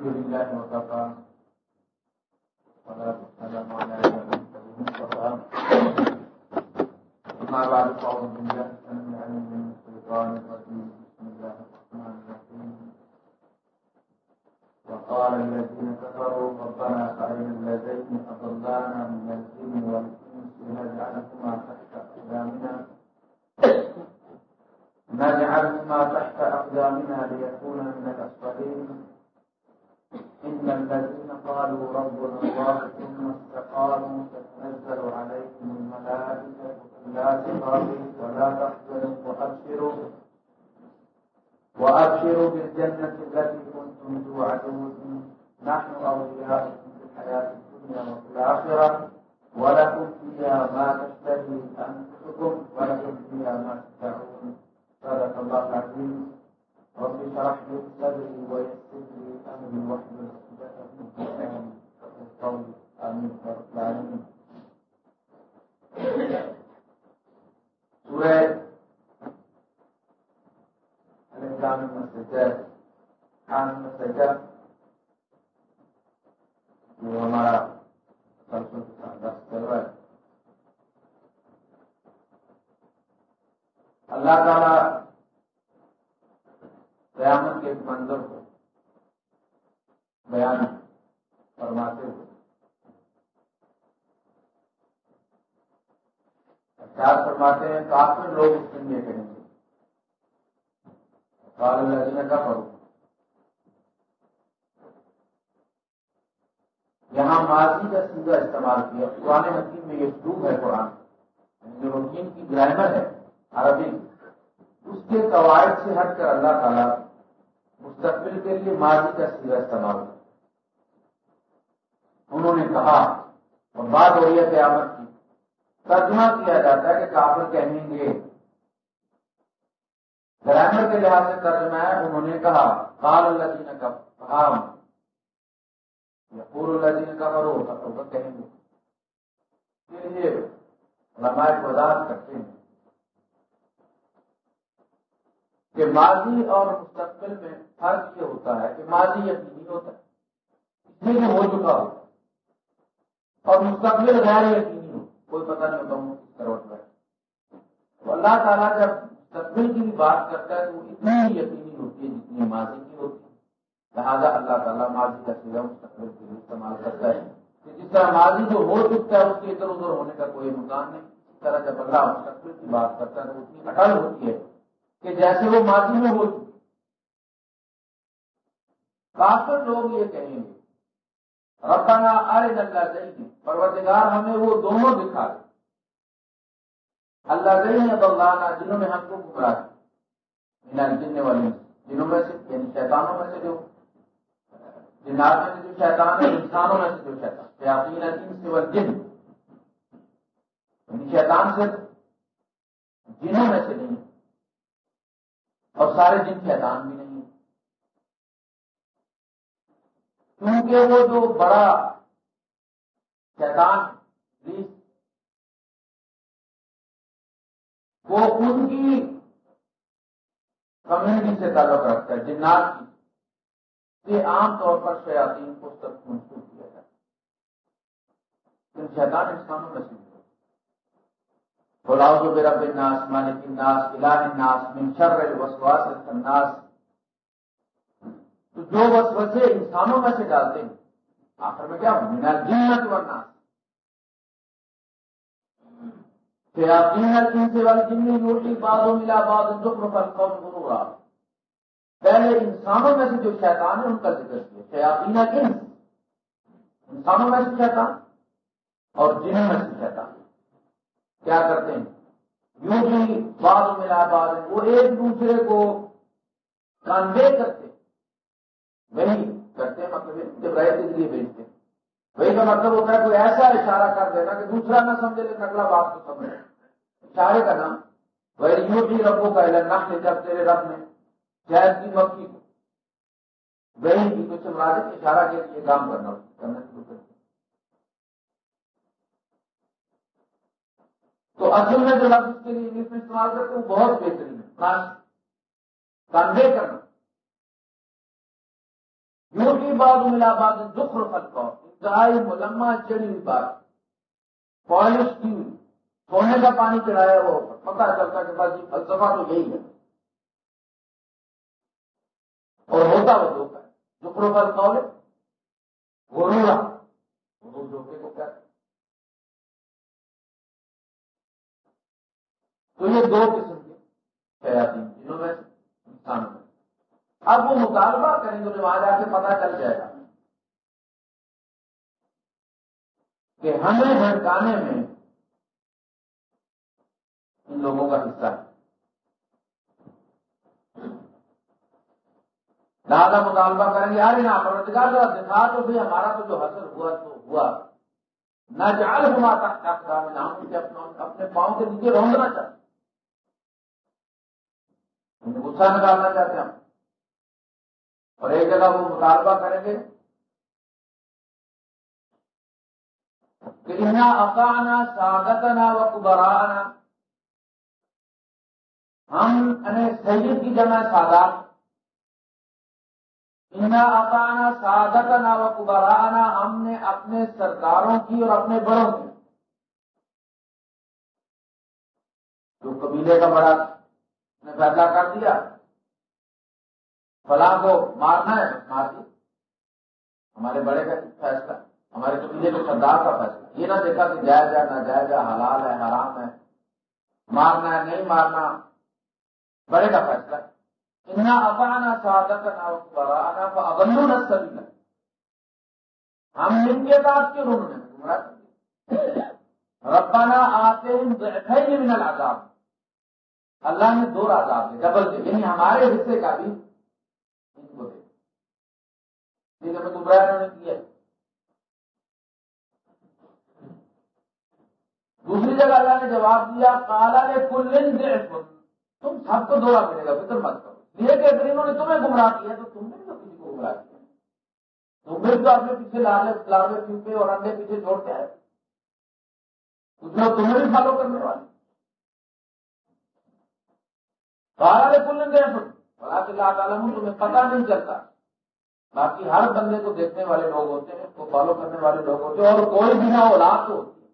الحمد لله وكفى والصلاة والسلام على المرسلين أما بعد فأعوذ بالله السميع العليم من الشيطان الرجيم بسم الله الرحمن الرحيم وقال الذين كفروا ربنا أرنا الذين أضلانا من الجن والإنس تحت أقدامنا نجعلهما تحت أقدامنا من الأسفلين إن الذين قالوا ربنا الله ثم استقاموا تتنزل عليهم الملائكة لا تخافوا ولا تحزنوا وأبشروا وأبشروا بالجنة التي كنتم توعدون. نحن أولياؤكم في الحياة الدنيا وفي الآخرة. ولكم فيها ما تشتهي أنفسكم ولكم فيها ما تدعون. صدق الله العظيم. رب اشرح لي صدري ويسر لي امري واحلل عقدة من لساني قولي. امين رب العالمين سورة المسجد المسجد جو ہمارا دس چل رہا ہے اللہ تعالی قیامت کے منظر کو بیان فرماتے ہوئے۔ کیا فرماتے ہیں کافی لوگ اس دن یہ کہیں گے۔ کال اللہ کا کرو یہاں ماضی کا سیدھا استعمال کیا۔ پرانے حکیم میں یہ سلوک ہے قرآن۔ یعنی جو روٹین کی گرامر ہے عربی۔ اس کے قواعد سے ہٹ کر اللہ تعالیٰ مستقبل کے لیے ماضی کا سیدھا استعمال انہوں نے کہا، اور بات ہو رہی ہے قیامت کی۔ ترجمہ کیا جاتا ہے کہ کافر کہیں گے۔ گرامر کے لحاظ سے ترجمہ ہے، انہوں نے کہا کال اللہ جی نے کہا یا پور اللہ جی نے کہا کرو کہیں گے علماء وضاحت کرتے ہیں۔ کہ ماضی اور مستقبل میں فرق یہ ہوتا ہے کہ ماضی یقینی ہوتا ہے۔ اس لیے ہو چکا ہو۔ اور مستقبل غیر یقینی ہو۔ کوئی پتہ نہیں ہوتا ہوں کس طرح تو اللہ تعالیٰ جب مستقبل کی بھی بات کرتا ہے تو وہ اتنی ہی یقینی ہوتی ہے جتنی ماضی کی ہوتی ہے۔ لہٰذا اللہ تعالیٰ ماضی کا سیدھا مستقبل کے لیے استعمال کرتا ہے۔ کہ جس طرح ماضی جو ہو چکتا ہے اس کے ادھر ادھر ہونے کا کوئی امکان نہیں۔ اس طرح جب اللہ مستقبل کی بات کرتا ہے تو اتنی اٹل ہوتی ہے۔ کہ جیسے وہ ماضی میں ہو کافر لوگ یہ کہیں گے، ربنا ارے اللہ چاہیے پروتگار ہمیں وہ دونوں دکھا دے۔ اللہ گئی ہے اللہ جنہوں نے ہم کو گمراہ جن والے جنہوں میں سے یعنی شیطانوں میں سے جو، جنات میں سے جو شیطان ہے انسانوں میں سے جو شیطان شیاطین جن سے وہ جن شیطان سے جنہوں میں سے نہیں اور سارے جن شیطان بھی نہیں کیونکہ وہ جو بڑا شیطان وہ ان کی کمیونٹی سے تعلق رکھتا ہے، جنات کی۔ یہ عام طور پر شیاطین کو سب منسوخ کیا جاتا ہے۔ شیطان انسانوں میں سے بلاؤ جو میرا بن ناس مالک الناس الہ الناس، من شر الوسواس الناس. تو جو وسوسے انسانوں میں سے ڈالتے ہیں، آخر میں کیا من الجنت والناس. شیاطین الانس والجن یوحی بعضهم الى بعض زخرف القول غرورا پہلے انسانوں میں سے جو شیطان ہے، ان کا ذکر کیا. شیاطین الانس انسانوں میں سے شیطان اور جنوں میں سے شیطان. کیا کرتے ہیں؟ یوں بھی بعض ملا بعض وہ ایک دوسرے کو کانوے کرتے وہی کرتے مطلب کے لیے بھیجتے وہی کا مطلب ہوتا ہے، کوئی ایسا اشارہ کر دینا کہ دوسرا نہ سمجھے لیکن اگلا بات کو سمجھے۔ اشارے کا نام۔ وہ یوں بھی ربوں کا اعلان لے جب تیرے رب نے شہد کی مکھی کو۔ وہی کی کچھ مراد اشارہ کے لیے کام کرنا۔ کرنا شروع کرتے تو اصل میں جو لفظ کے لیے انگلش میں استعمال کرتے ہیں وہ بہت بہترین ہے کنوے کرنا۔ موٹی بات ملا بات دکھ رفت کو انتہائی ملما چڑی بات پالش کی، سونے کا پانی چڑھایا وہ پتا چلتا کہ بس فلسفہ تو یہی ہے۔ اور ہوتا وہ دکھ ہے۔ دکھ رفت کون ہے غرورا غرور دھوکے کو کہتے تو یہ دو قسم کے شیاتی جنہوں میں انسان میں اب وہ مطالبہ کریں گے تو وہاں جا کے پتا چل جائے گا۔ کہ ہمیں بھڑکانے میں ان لوگوں کا حصہ ہے۔ زیادہ مطالبہ کریں گے، یار نا پروتگار ذرا دکھا تو بھی، ہمارا تو جو حاصل ہوا تو ہوا۔ نہ جال ہوا تک ہم اپنے پاؤں کے نیچے روندنا غصہ نکالنا چاہتے ہیں اور ایک جگہ وہ مطالبہ کریں گے کہ اکانا ساگتنا و کبرانا۔ ہم یعنی سید کی جمع سادات انا اکانا ساگتنا و کبرانا۔ ہم نے اپنے سرداروں کی اور اپنے بڑوں کی۔ جو قبیلے کا بڑا نے فیصلہ کر دیا۔ فلاں کو مارنا ہے، مار دی ہمارے بڑے کا فیصلہ، ہمارے قبیلے کے سردار کا فیصلہ۔ یہ نہ دیکھا کہ جائز ہے نہ جائز ہے، حلال ہے، حرام ہے۔ مارنا ہے، نہیں مارنا، بڑے کا فیصلہ۔ اتنا اپانا سعادت نہ ابندو نہ سبھی ہم ان کے بعد کیوں انہوں نے ربانہ آتے ہیں من العذاب۔ اللہ نے دو آزاد دے ڈبل دے یعنی ہمارے حصے کا بھی ان کو دے ٹھیک نے کیا۔ دوسری جگہ اللہ نے جواب دیا کالا نے کل تم سب کو دورہ ملے گا، فکر مت کرو۔ یہ کہ اگر انہوں نے تمہیں گمراہ کیا، تو تم نے تو کسی کو گمراہ کیا۔ تم بھی تو اپنے پیچھے لالے لاڑے پیچھے اور انڈے پیچھے چھوڑ کے آئے کچھ تمہیں بھی فالو کرنے والے۔ سارا کل گئے اللہ تعالیٰ تمہیں پتا نہیں چلتا۔ باقی ہر بندے کو دیکھنے والے لوگ ہوتے ہیں اس کو فالو کرنے والے لوگ ہوتے ہیں اور کوئی بنا اولاد تو ہوتی ہے۔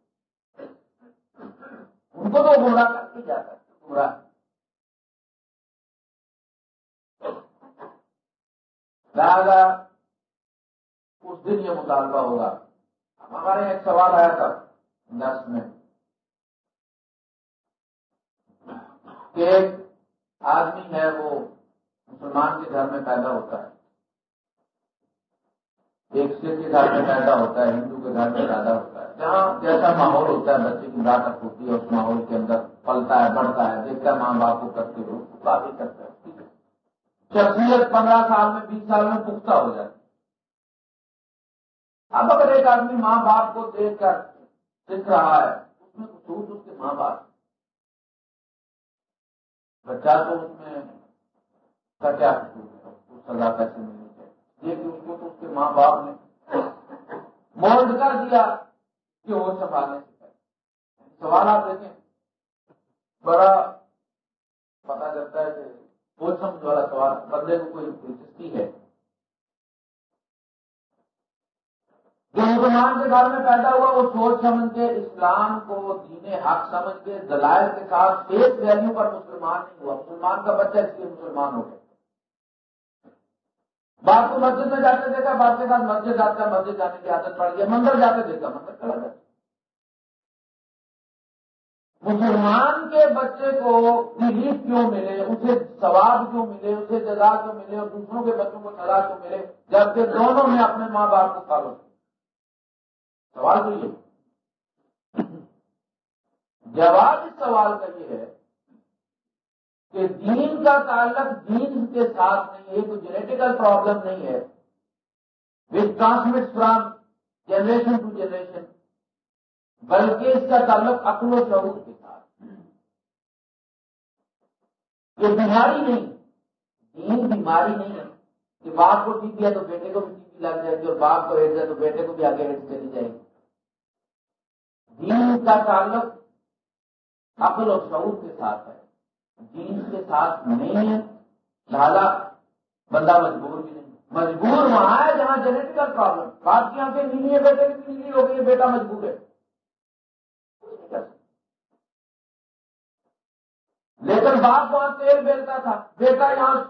ان کو تو گمراہ کر کے جاتا ہے، گمراہ۔ لہٰذا اس دن یہ مطالبہ ہوگا۔ ہمارے ایک سوال آیا تھا دس میں کہ آدمی ہے وہ مسلمان کے گھر میں پیدا ہوتا ہے۔ ایک سکھ کے گھر میں پیدا ہوتا ہے، ہندو کے گھر میں پیدا ہوتا ہے۔ جہاں جیسا ماحول ہوتا ہے، بچے کی براتک ہوتی ہے اس ماحول کے اندر پلتا ہے، بڑھتا ہے، دیکھتا ہے، ماں باپ کو کرتے ہوئے کافی کرتا ہے۔ شخصیت پندرہ سال میں، بیس سال میں پختہ ہو جاتی اب اگر ایک آدمی ماں باپ کو دیکھ کر سیکھ رہا ہے، اس میں کچھ اس کے ماں باپ بچہ تو اس میں، کا کیا سزا کیسے ملنی چاہیے؟ یہ کہ اس کو تو اس کے ماں باپ نے مولڈ کر دیا کہ وہ سنبھالنے سے سوال آپ دیکھیں، بڑا پتا چلتا ہے کہ وہ سمجھ والا سوال بندے کو کوئی دلچسپی ہے۔ جو مسلمان کے گھر میں پیدا ہوا، وہ سوچ سمجھ کے، اسلام کو، دین حق سمجھ کے، دلائل کے ساتھ ایک ویلو پر مسلمان نہیں ہوا۔ مسلمان کا بچہ اس لیے مسلمان ہو گیا۔ باپ کو مسجد میں جاتے دیکھا، باپ کے ساتھ مسجد جاتا، مسجد جانے کی عادت پڑ گئی مندر جاتے دیکھا، مندر چلا جاتا مسلمان کے بچے کو ریلیف کیوں ملے؟ اسے ثواب کیوں ملے؟ اسے جزا کیوں ملے؟ اور دوسروں کے بچوں کو سزا کیوں ملے؟ جبکہ دونوں نے اپنے ماں باپ کو فالو کیا سوال تو یہ جواب اس سوال کا یہ ہے کہ دین کا تعلق دین کے ساتھ نہیں ہے، کوئی جینیٹیکل پرابلم نہیں ہے۔ Which transmit from generation to generation بلکہ اس کا تعلق عقل و شعور کے ساتھ۔ یہ بیماری نہیں، دین بیماری نہیں ہے۔ کہ باپ کو ٹھیک دیا تو بیٹے کو بھی ٹھیک لگ جائے گی اور باپ کو ہیٹ جائے تو بیٹے کو بھی آگے ہیٹ چلی جائے گی۔ دین کا تعلق عقل و شعور کے ساتھ ہے۔ دین کے ساتھ نہیں ہے، لہذا بندہ مجبور بھی نہیں۔ مجبور وہاں ہے جہاں جینیٹیکل پرابلم بات کی آنکھیں نیلی ہے بیٹے کی نیلی ہو گئی بیٹا مجبور ہے۔ لیکن باپ وہاں تیل بیلتا تھا۔ بیٹا یہاں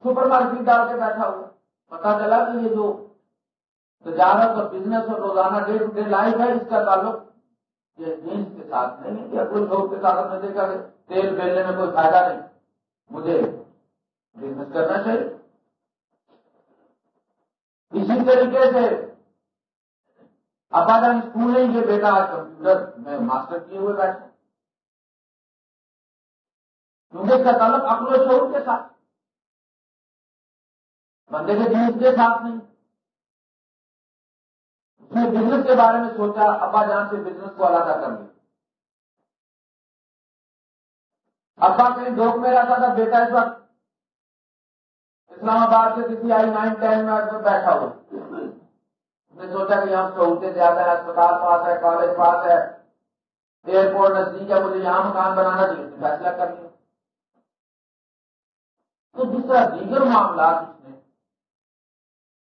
سپر مارکیٹ ڈال کے بیٹھا ہوا۔ پتا چلا کہ یہ جو تجارت اور بزنس اور روزانہ ڈے ٹو ڈے لائف ہے، اس کا تعلق یہ جینس کے ساتھ نہیں ہے یا کوئی لوگ کے ساتھ میں دیکھا تیل بیلنے میں کوئی فائدہ نہیں۔ مجھے بزنس کرنا چاہیے۔ اسی طریقے سے ابا اسکول نہیں یہ بیٹا آج کمپیوٹر مطلب میں ماسٹر کیے ہوئے بیٹھے کیونکہ اس کا تعلق اپنے شعور کے ساتھ۔ بندے کے جینس کے ساتھ نہیں۔ اس نے بزنس کے بارے میں سوچا، ابا جان سے بزنس کو علیحدہ کر لیا ابا کہیں ڈوک میں رہتا تھا، بیٹا اس وقت اسلام آباد سے کسی آئی نائن ٹین میں بیٹھا ہوا اس نے سوچا کہ یہاں سہولتیں زیادہ ہے اسپتال پاس ہے، کالج پاس ہے۔ ایئرپورٹ نزدیک ہے، مجھے یہاں مکان بنانا چاہیے۔ فیصلہ کر لیا۔ تو جس طرح دیگر معاملات اس نے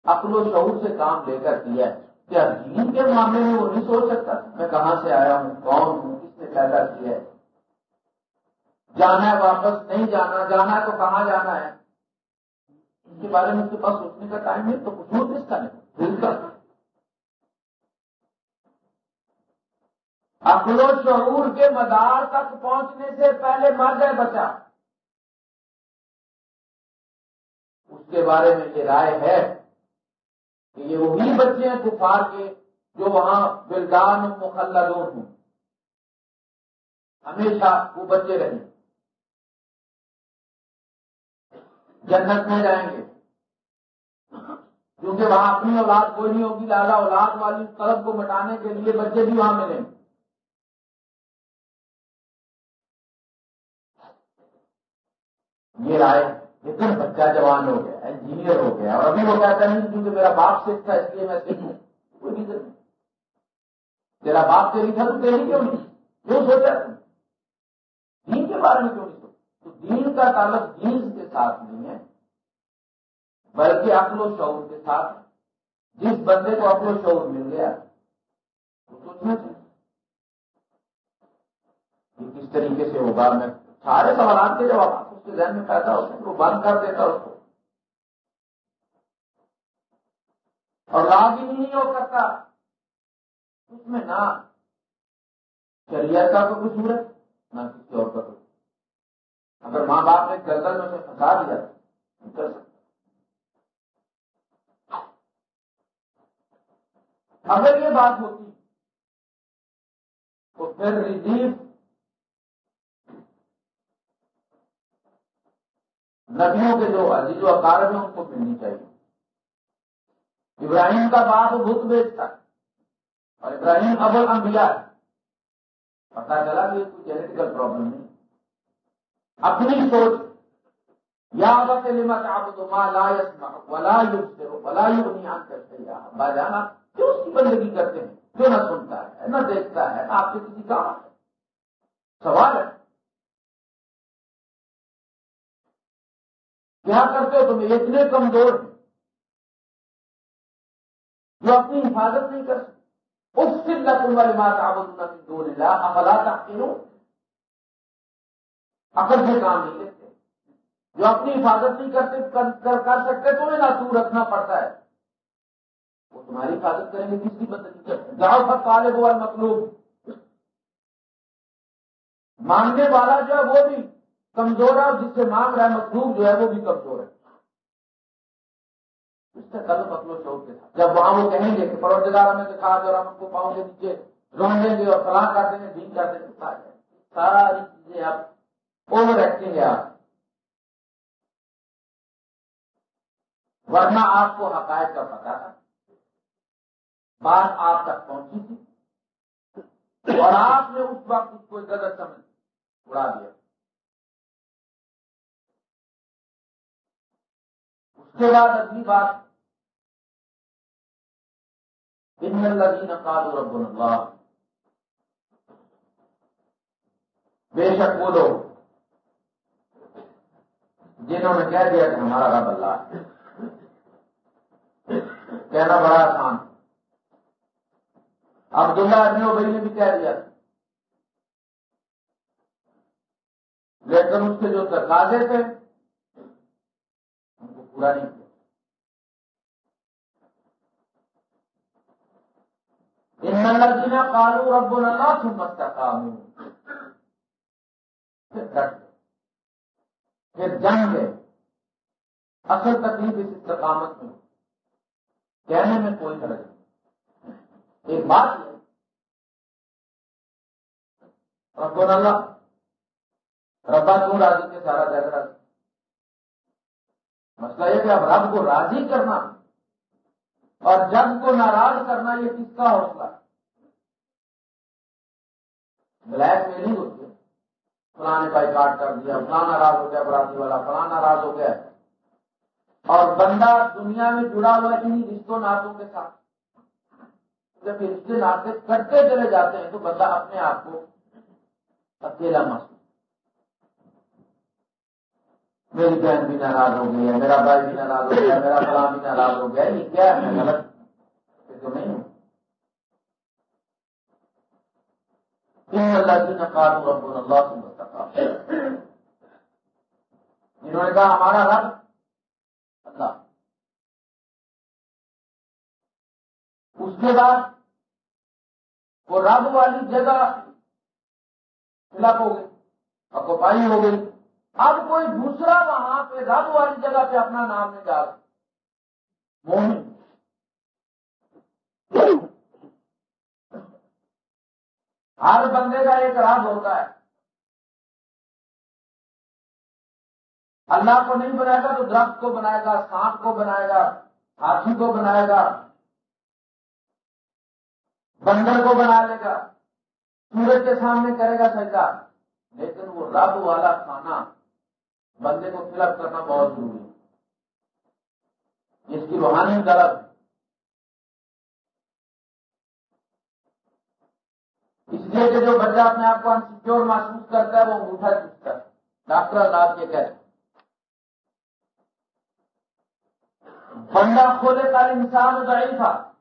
عقل و شعور سے کام لے کر کیا ہے۔ کیا دین کے معاملے میں وہ نہیں سوچ سکتا؟ میں کہاں سے آیا ہوں؟ کون ہوں؟ کس نے پیدا کیا ہے؟ جانا ہے واپس، نہیں جانا جانا ہے تو کہاں جانا ہے؟ ان کے بارے میں اس کے پاس سوچنے کا ٹائم ہے تو کچھ کس کا نہیں دل کا۔ عقل و شعور کے مدار تک پہنچنے سے پہلے مر جائے بچہ۔ اس کے بارے میں یہ رائے ہے کہ یہ وہی بچے ہیں کفار کے جو وہاں بلدان مخلدون ہوں۔ ہمیشہ وہ بچے رہیں۔ جنت میں جائیں گے۔ کیونکہ وہاں اپنی اولاد کوئی نہیں ہوگی لالا اولاد والی طلب کو مٹانے کے لیے بچے بھی وہاں ملیں۔ گے یہ رائے۔ لیکن بچہ جوان ہو گیا انجینئر ہو گیا، اور ابھی وہ کہتا نہیں کیونکہ میرا باپ سکھ تھا اچھا اس لیے میں سکھ ہوں۔ کوئی ریزن نہیں۔ تیرا باپ تیری تھا تو تیری کیوں نہیں؟ کیوں سوچا دین کے بارے میں کیوں نہیں سوچا؟ تو دین کا تعلق دین کے ساتھ نہیں ہے، بلکہ عقل و شعور کے ساتھ جس بندے کو عقل و شعور مل گیا تو سوچنا چاہیے کس طریقے سے ہوگا؟ میں سارے سوالات کے جواب کے ذہن میں پیدا ہوتے ہیں وہ بند کر دیتا اس کو۔ اور راہ بھی نہیں ہو سکتا اس میں نہ شریعت کا کوئی قصور ہے، نہ کسی اور کا کوئی۔ اگر ماں باپ نے گردن میں سے پھنسا دیا کر سکتا اگر یہ بات ہوتی تو پھر ریلیف نبیوں کے جو عزیز و اقارب ہیں ان کو ملنی چاہیے۔ ابراہیم کا باپ بت بیچتا اور ابراہیم ابل انبیاء۔ ہے پتا چلا کہ کوئی جینیٹیکل پرابلم نہیں اپنی سوچ۔ یا جانا کیوں اس کی بندگی کرتے ہیں۔ کیوں نہ سنتا ہے، نہ دیکھتا ہے، نہ آپ سے کسی کا سوال ہے۔ کیا کرتے ہو تم اتنے کمزور ہیں جو اپنی حفاظت نہیں کر سکتے۔ اس سے لکن والی ماں کا دو للہ افلا تک سے کام نہیں لیتے جو اپنی حفاظت نہیں کرتے، کر سکتے تمہیں نہ رکھنا پڑتا ہے۔ وہ تمہاری حفاظت کریں گے، کس کی مدد کرتے؟ جاؤ سب کالے بوائے مطلوب مانگنے والا جو ہے وہ بھی کمزور ہے اور جس سے مانگ رہا ہے مطلوب جو ہے وہ بھی کمزور ہے۔ اس سے کل مطلب شوق کے ساتھ۔ جب وہاں وہ کہیں گے کہ پروزگار میں دکھا دو ہم کو پاؤں کے نیچے رون دیں گے اور فلاں کر دیں گے، دین کر دیں گے ساری چیزیں آپ اوور ایکٹنگ ہے آپ۔ ورنہ آپ کو حقائق کا پتا تھا۔ بات آپ تک پہنچی تھی۔ اور آپ نے اس وقت اس کو غلط سمجھ، اڑا دیا۔ کے بعد اگلی بات۔ ان الذين قالوا ربنا الله بے شک وہ لوگ جنہوں نے کہہ دیا کہ ہمارا رب اللہ ہے۔ کہنا بڑا آسان۔ عبداللہ ابن بھائی نے بھی کہہ دیا۔ لیکن اس کے جو تقاضے تھے پورا نہیں کیا۔ ان الذين قالوا ربنا الله ثم استقاموا۔ پھر جنگ ہے اصل تکلیف اس استقامت میں۔ کہنے میں کوئی حرج نہیں۔ ایک بات ہے۔ ربنا اللہ، ربا کیوں راضی کے سارا جگ مسئلہ یہ کہ اب رب کو راضی کرنا اور جب کو ناراض کرنا یہ کس کا حوصلہ بلیک میلنگ ہوتی ہے فلاں بائی کاٹ کر دیا، فلاں ناراض ہو گیا، براتی والا فلاں ناراض ہو گیا۔ اور بندہ دنیا میں جڑا ہوا انہیں رشتوں ناتوں کے ساتھ۔ جب رشتے ناطے کرتے چلے جاتے ہیں تو بندہ اپنے آپ کو اکیلا محسوس میری بہن بھی ناراض ہو گئی ہے، میرا بھائی بھی ناراض ہو گیا، میرا فلاں بھی ناراض ہو گیا، یہ کیا ہے؟ غلط تو نہیں ہوں۔ اللہ کی نقاب رب اللہ سے مستقاب انہوں نے کہا، ہمارا رب اللہ۔ اس کے بعد وہ رب والی جگہ فل ہو گئی اکوپائی ہو گئی اب کوئی دوسرا وہاں پہ رب والی جگہ پہ اپنا نام نہیں ڈال مومن۔ ہر بندے کا ایک رب ہوتا ہے۔ اللہ کو نہیں بنائے گا تو درخت کو بنائے گا، سانپ کو بنائے گا ہاتھی کو بنائے گا۔ بندر کو بنا لے گا۔ سورج کے سامنے کرے گا سجدہ۔ لیکن وہ رب والا کھانا بندے کو فل اپ کرنا بہت ضروری ہے۔ جس کی روحانی غلط۔ اس لیے کہ جو بچہ اپنے آپ کو انسیکیور محسوس کرتا ہے، وہ انگوٹھا چوستا ہے۔ ڈاکٹر اللہ کے کہتے بندہ کھولے کا انسان ضعیف تھا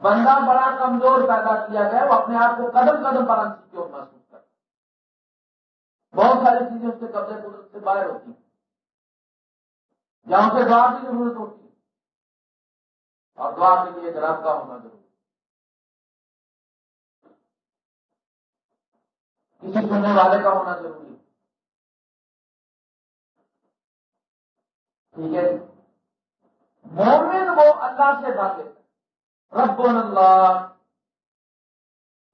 بندہ بڑا کمزور پیدا کیا گیا، وہ اپنے آپ کو قدم قدم پر انسیکیور محسوس بہت ساری چیزیں اس کے قبضے قدرت سے باہر ہوتی ہیں۔ جہاں سے دعا کی ضرورت ہوتی ہے۔ اور دعا کے لیے گراب کا ہونا ضروری کسی سننے والے کا ہونا ضروری ٹھیک ہے۔ مومن وہ اللہ سے باتیں رب اللہ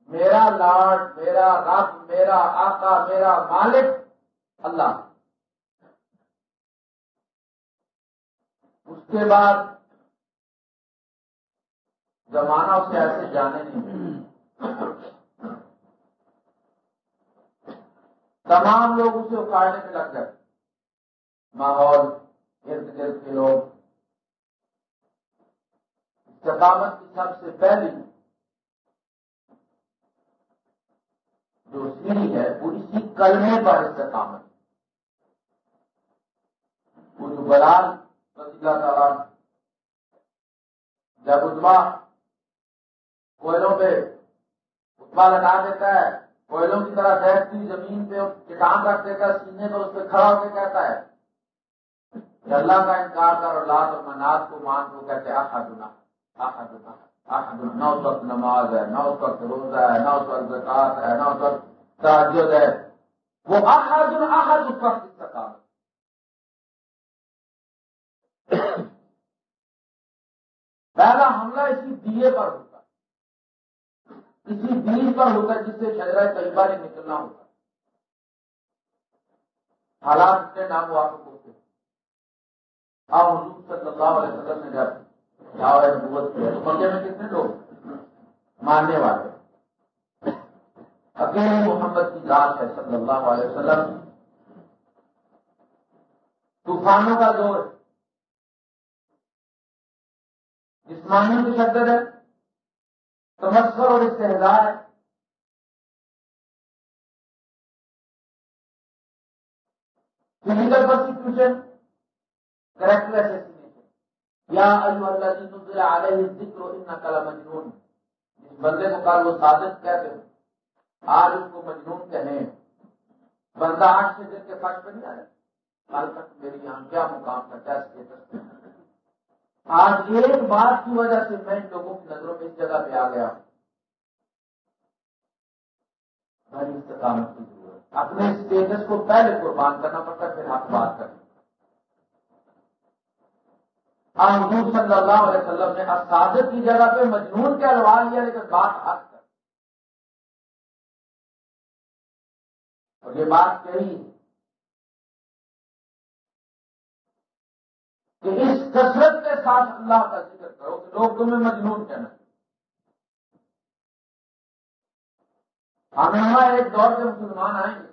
میرا لاڈ میرا رب، میرا آقا، میرا مالک، اللہ۔ اس کے بعد زمانہ اسے ایسے جانے نہیں تمام لوگ اسے اکاڑنے میں لگ گئے۔ ماحول، ارد گرد کے لوگ۔ ثقافت کی سب سے پہلی جو سیڑھی ہے، وہ اسی کلمے پر استقامت وہ جو بلال رضی اللہ تعالیٰ جب اتبا کوئلوں پہ اتبا لگا دیتا ہے، کوئلوں کی طرح بیٹھتی زمین پہ چٹان رکھ دیتا ہے، سینے پر اس پہ کھڑا ہو کے کہتا ہے، کہ اللہ کا انکار کر اور لات اور منات کو مان کو کہتے آخا دنا آخا دنا۔ نو وقت نماز ہے، نو وقت روزہ ہے، نو وقت زکات ہے، نو وقت تعجد ہے۔ وہ آخر آخر اس وقت استقام پہلا حملہ اسی دیے پر ہوتا اسی بیج پر ہوتا ہے جس سے شجرہ طیبہ نے نکلنا ہوتا حالات اتنے نام واقف ہوتے آپ حضور صلی اللہ علیہ وسلم نے جب نبوت کیا مکے میں کتنے لوگ ماننے والے اکیلے محمد کی ذات ہے صلی اللہ علیہ وسلم۔ طوفانوں کا دور جسمانی کی ہے۔ تمسر اور استحدار ہے۔ فزیکل پرسیکیوشن کریکٹر ایسے یا اللہ جی نزل علیہ ذکر و ان کلا مجنون جس بندے کو کل وہ صادق کہتے ہیں۔ آج اس کو مجنون کہیں بندہ آٹھ سے دن کے فرش پہ نہیں آئے کل تک میری یہاں کیا مقام کرتا ہے اسٹیٹس آج ایک بات کی وجہ سے میں لوگوں کی نظروں میں اس جگہ پہ آ گیا۔ ہوں استقامت کی ضرورت۔ اپنے اسٹیٹس کو پہلے قربان کرنا پڑتا پھر آپ بات کریں۔ حضور صلی اللہ علیہ وسلم نے اسادت کی جگہ پہ مجنون کے الوار لیا لیکن بات حق کر اور یہ بات کہی کہ اس کثرت کے ساتھ اللہ کا ذکر کرو کہ لوگ تمہیں مجنون کہنا۔ ہم ایک دور کے مسلمان آئیں گے۔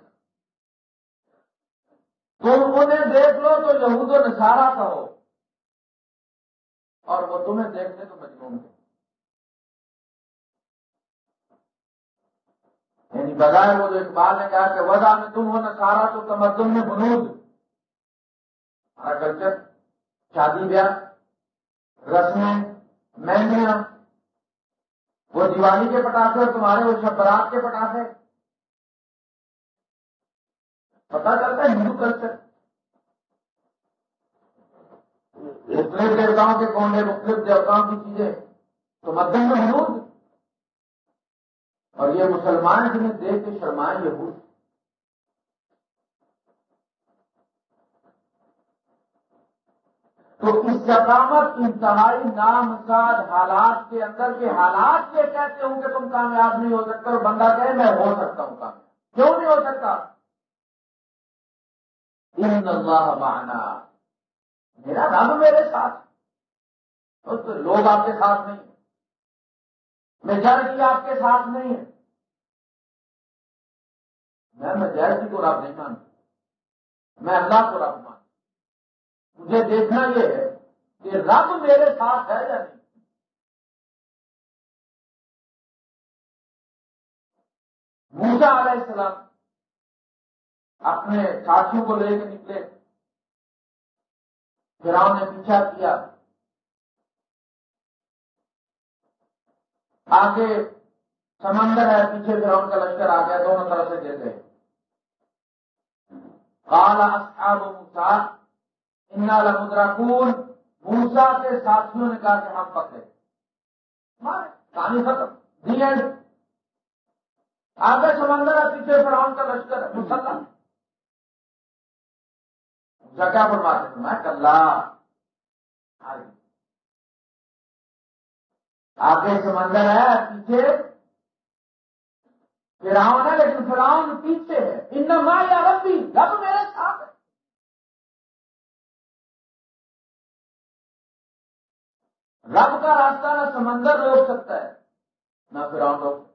تم انہیں دیکھ لو تو یہود و نسارا کہو اور وہ تمہیں دیکھنے کو مجبور ہے۔ یعنی بغیر وہ جو اقبال نے کہا کہ وضع میں تم ہو نہ سارا تو تمدن میں بنود۔ ہمارا کلچر شادی بیاہ، رسمیں، مہنگیاں، وہ دیوالی کے پٹاخے اور تمہارے وہ شبرات کے پٹاخے۔ پتا چلتا ہے ہندو کلچر مختلف دیوتاؤں کے کون مختلف دیوتاؤں کی چیزیں۔ تو مدن محدود اور یہ مسلمان جنہیں دیکھ کے شرمائیں یہ تو استقامت انتہائی نامساد حالات کے اندر کے حالات یہ کہتے ہوں کہ تم کامیاب نہیں ہو سکتے اور بندہ کہے، میں ہو سکتا ہوں کامیاب۔ کیوں نہیں ہو سکتا؟ ان اللہ معنا۔ میرا رب میرے ساتھ تو لوگ آپ کے ساتھ نہیں میجارٹی آپ کے ساتھ نہیں ہے میں میجارٹی کو رب نہیں مانتا۔ میں اللہ کو رب مانتا۔ مجھے دیکھنا یہ ہے کہ رب میرے ساتھ ہے یا نہیں۔ موسا علیہ السلام اپنے ساتھیوں کو لے کے نکلے۔ فراؤن نے پیچھا کیا؟ آگے سمندر ہے، پیچھے فراؤن کا لشکر آ گیا، دونوں طرف سے گر گئے۔ کالا موسا انا لمدراکون موسا کے ساتھیوں نے کہا کہ ہم پکڑے۔ کہانی ختم۔ اینڈ۔ آگے سمندر ہے، پیچھے فراؤن کا لشکر ہے مسلم کیا فرماتے ہیں؟ میں کل آگے سمندر ہے، پیچھے۔ فراؤن ہے، لیکن فراؤن پیچھے ہے۔ ان ماں یا ربی، رب میرے ساتھ ہے۔ رب کا راستہ نہ سمندر روک سکتا ہے، نہ فراؤن روک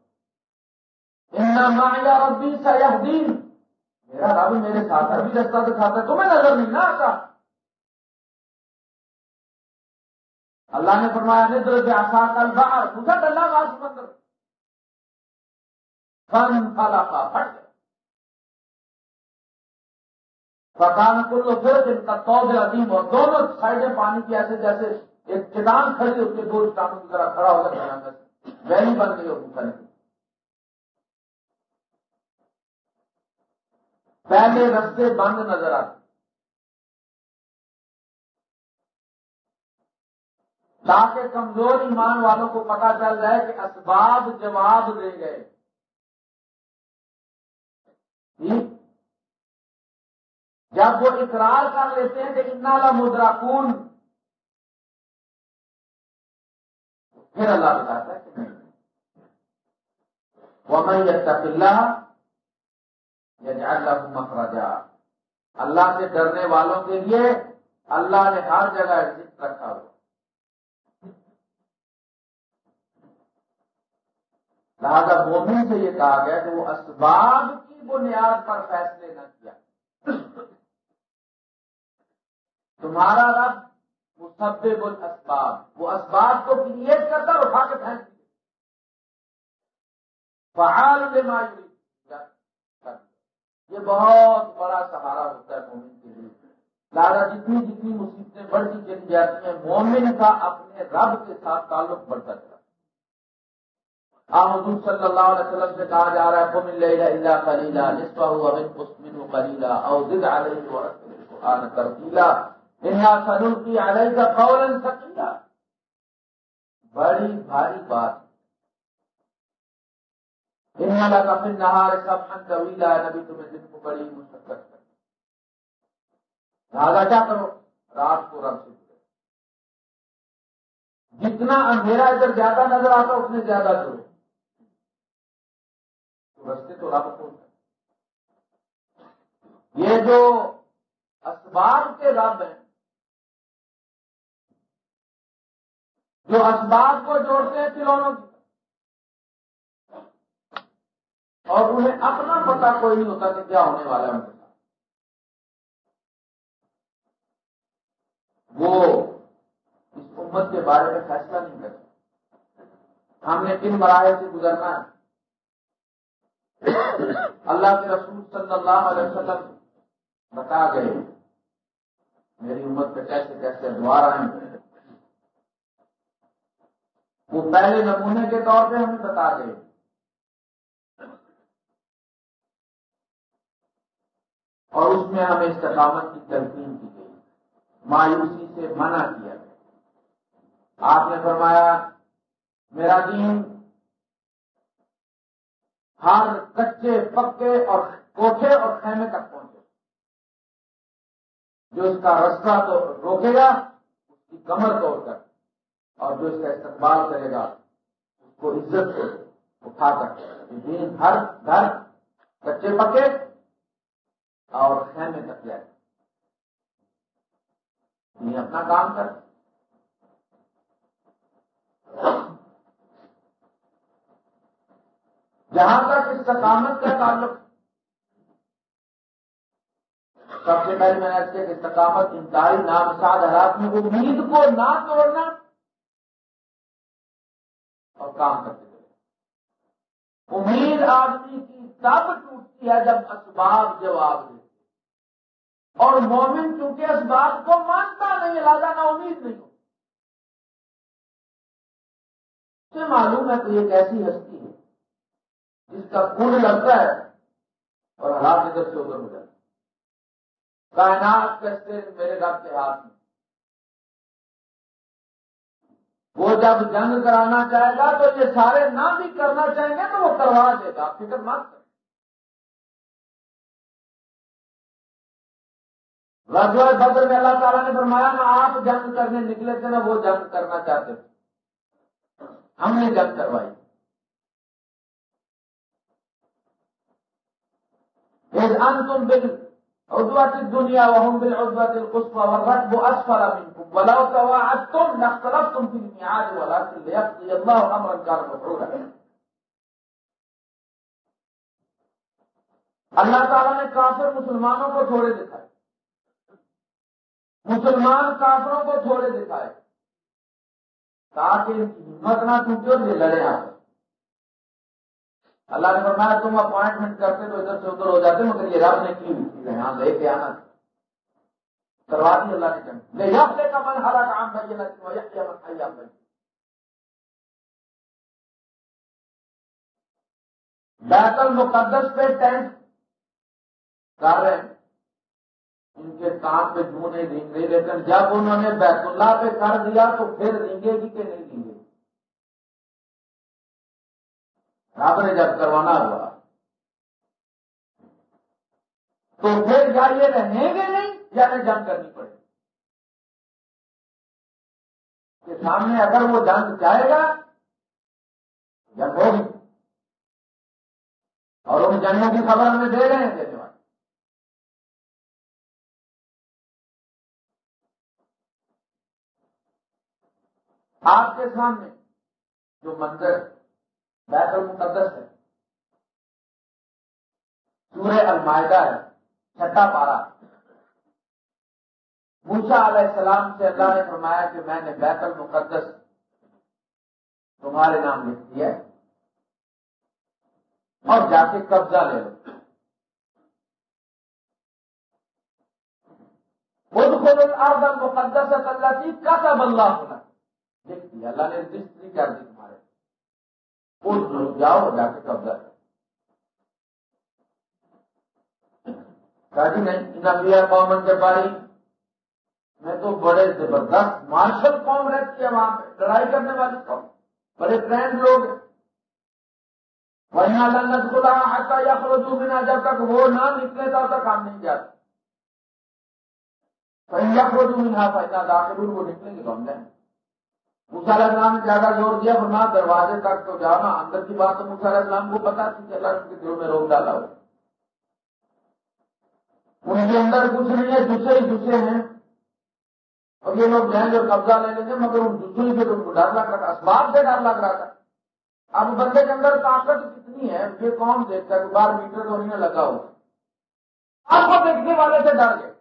ان ماں یا ربی سیاح دین میرا رب میرے ساتھ ابھی رستہ دکھاتا ہے، تمہیں نظر نہیں نہ آتا۔ اللہ نے فرمایا، ندر کے آسا کل باہر خود اللہ کا سمندر فن کالا کا پھٹ پکان کلو پھر ان کا تود عظیم، اور دونوں سائڈیں پانی کی ایسے جیسے ایک چٹان کھڑی اس کے دو چٹانوں کی طرح کھڑا ہو کر ویلی بن گئی اور بھوکھا پہلے رستے بند نظر آتے۔ تاکہ کمزور ایمان والوں کو پتا چل جائے کہ اسباب جواب دے گئے۔ جی؟ جب وہ اقرار کر لیتے ہیں کہ انالا مدراکون پھر اللہ بتاتا ہے کہ نہیں۔ وہ میں یہ اللہ مخرجا۔ اللہ سے ڈرنے والوں کے لیے اللہ نے ہر جگہ عزت رکھا ہوا۔ لہذا مومن سے یہ کہا گیا کہ وہ اسباب کی بنیاد پر فیصلے نہ کیا۔ تمہارا رب مسبب الاسباب، وہ اسباب کو کریٹ کرتا اور اٹھا کے پھینک فعال مایوری یہ بہت بڑا سہارا ہوتا ہے مومن کے لیے۔ لہٰذا جتنی جتنی مصیبتیں بڑھتی چلی جاتی ہیں، مومن کا اپنے رب کے ساتھ تعلق بڑھتا چلا حضور صلی اللہ علیہ وسلم سے کہا جا رہا ہے، قم اللیل الا قلیلا نصفه من قسم قلیلا، او علیہ ورسل القرآن ترتیلا۔ انہا سنلقی علیہ قولا ثقیلا۔ بڑی بھاری بات۔ انہا لکا فی النہار سبحا طویلا نبی تمہیں دن کو بڑی مشکل لہذا کیا کرو؟ رات کو رب سے جتنا اندھیرا ادھر زیادہ نظر آتا اتنے زیادہ جڑے تو رستے تو رب کو۔ یہ جو اسباب کے رب ہیں، جو اسباب کو جوڑتے ہیں کھلونوں کی اور انہیں اپنا پتا کوئی نہیں ہوتا کہ کیا ہونے والا ہے ان وہ اس امت کے بارے میں فیصلہ نہیں کرتے۔ ہم نے کن مراحل سے گزرنا ہے؟ اللہ کے رسول صلی اللہ علیہ وسلم بتا گئے، میری امت پہ کیسے کیسے دوار آئیں۔ وہ پہلے نمونے کے طور پہ ہمیں بتا گئے۔ اور اس میں ہمیں استقامت کی تلقین کی گئی۔ مایوسی سے منع کیا۔ گیا آپ نے فرمایا، میرا دین ہر کچے، پکے اور کوٹھے اور خیمے تک پہنچے۔ جو اس کا رستہ تو روکے گا، اس کی کمر توڑ کر، اور جو اس کا استقبال کرے گا، اس کو عزت سے اٹھا کر۔ دین ہر گھر، کچے، پکے اور خیمے تک جائے۔ یہ اپنا کام کر۔ جہاں تک استقامت کا تعلق، سب سے پہلے میں نے کہ استقامت انتہائی نام ساد حالات میں امید کو نہ توڑنا اور کام کرتے امید آدمی کی تب ٹوٹتی ہے جب اسباب جواب دے۔ اور مومن چونکہ اس بات کو مانتا نہیں، لہٰذا نہ امید نہیں سے معلوم ہے کہ یہ ایک ایسی ہستی ہے، جس کا خون لگتا ہے اور حالات ادھر سے ادھر ہو جاتے کائنات کیسے میرے گھر کے ہاتھ میں۔ وہ جب جنگ کرانا چاہے گا تو یہ سارے نہ بھی کرنا چاہیں گے تو وہ کروا دے گا۔ فکر مت رجوع بدر میں اللہ تعالیٰ نے فرمایا نہ آپ جنگ کرنے نکلے تھے نہ وہ جنگ کرنا چاہتے تھے۔ ہم نے جنگ کروائی۔ ان تم بل ادوت دنیا وہ بل ادوت القسفا ورت وہ اسفر بلاؤ کا تم نقصرف تم کی آج والا اللہ تعالیٰ نے کافر مسلمانوں کو تھوڑے دکھائے۔ مسلمان کافروں کو تھوڑے دکھائے۔ تاکہ ہمت نہ ٹوٹے اور یہ لڑے آپ اللہ نے فرمایا، تم اپوائنٹمنٹ کرتے تو ادھر سے ادھر ہو جاتے، مگر یہ رب نے کی ہوئی یہاں لے کے آنا کروا دی اللہ نے جنگ لے ہفتے کا من ہرا کام بھائی نہ بیت المقدس پہ ٹینٹ کر رہے ہیں۔ ان کے کام پہ جو نہیں دیں لیکن جب انہوں نے بیت اللہ پہ کر دیا تو پھر دیں گے جی کہ نہیں دیں گے؟ رب نے جب کروانا ہوا، تو پھر یا یہ رہیں گے نہیں؟ یا نہیں جنگ کرنی پڑے۔ کہ سامنے اگر وہ جنگ چاہے گا، جنگ ہوگی۔ اور ان جنگوں کی خبر ہمیں دے رہے ہیں۔ آپ کے سامنے جو منظر بیت المقدس ہے، سورہ المائدہ ہے، چھٹا پارا موسا علیہ السلام سے اللہ نے فرمایا کہ میں نے بیت المقدس تمہارے نام لکھ دیا اور جا کے قبضہ لے لو۔ خود الارض المقدس اللہ کی کتب اللہ ہونا دیکھتی اللہ نے رجسٹری کر دی تمہارے۔ اس لوگ جاؤ جا کے قبضہ قومن کے باری میں تو بڑے زبردست مارشل قوم رہتی ہے وہاں پہ لڑائی کرنے والی قوم۔ بڑے فرینڈ لوگ وہاں لنت خدا آتا یا فروجو بنا جب تک وہ نہ نکلے تب تک ہم نہیں جاتے۔ یا بنا پیدا داخل وہ نکلیں گے تو ہم جائیں۔ علیہ السلام نے زیادہ زور دیا فرما دروازے تک تو جانا اندر کی بات تو علیہ السلام کو پتا تھی کہ اللہ ان کے دلوں میں روک ڈالا ہو۔ ان کے اندر کچھ نہیں ہے، دوسرے ہی دوسرے ہیں۔ اور یہ لوگ جائیں گے قبضہ لے لیں گے مگر ان دوسرے سے ان کو ڈر لگ رہا تھا، اسباب سے ڈر لگ رہا تھا۔ اب بندے کے اندر طاقت کتنی ہے یہ کون دیکھتا ہے؟ بار میٹر تو انہیں لگا ہو۔ آپ کو دیکھنے والے سے ڈر گئے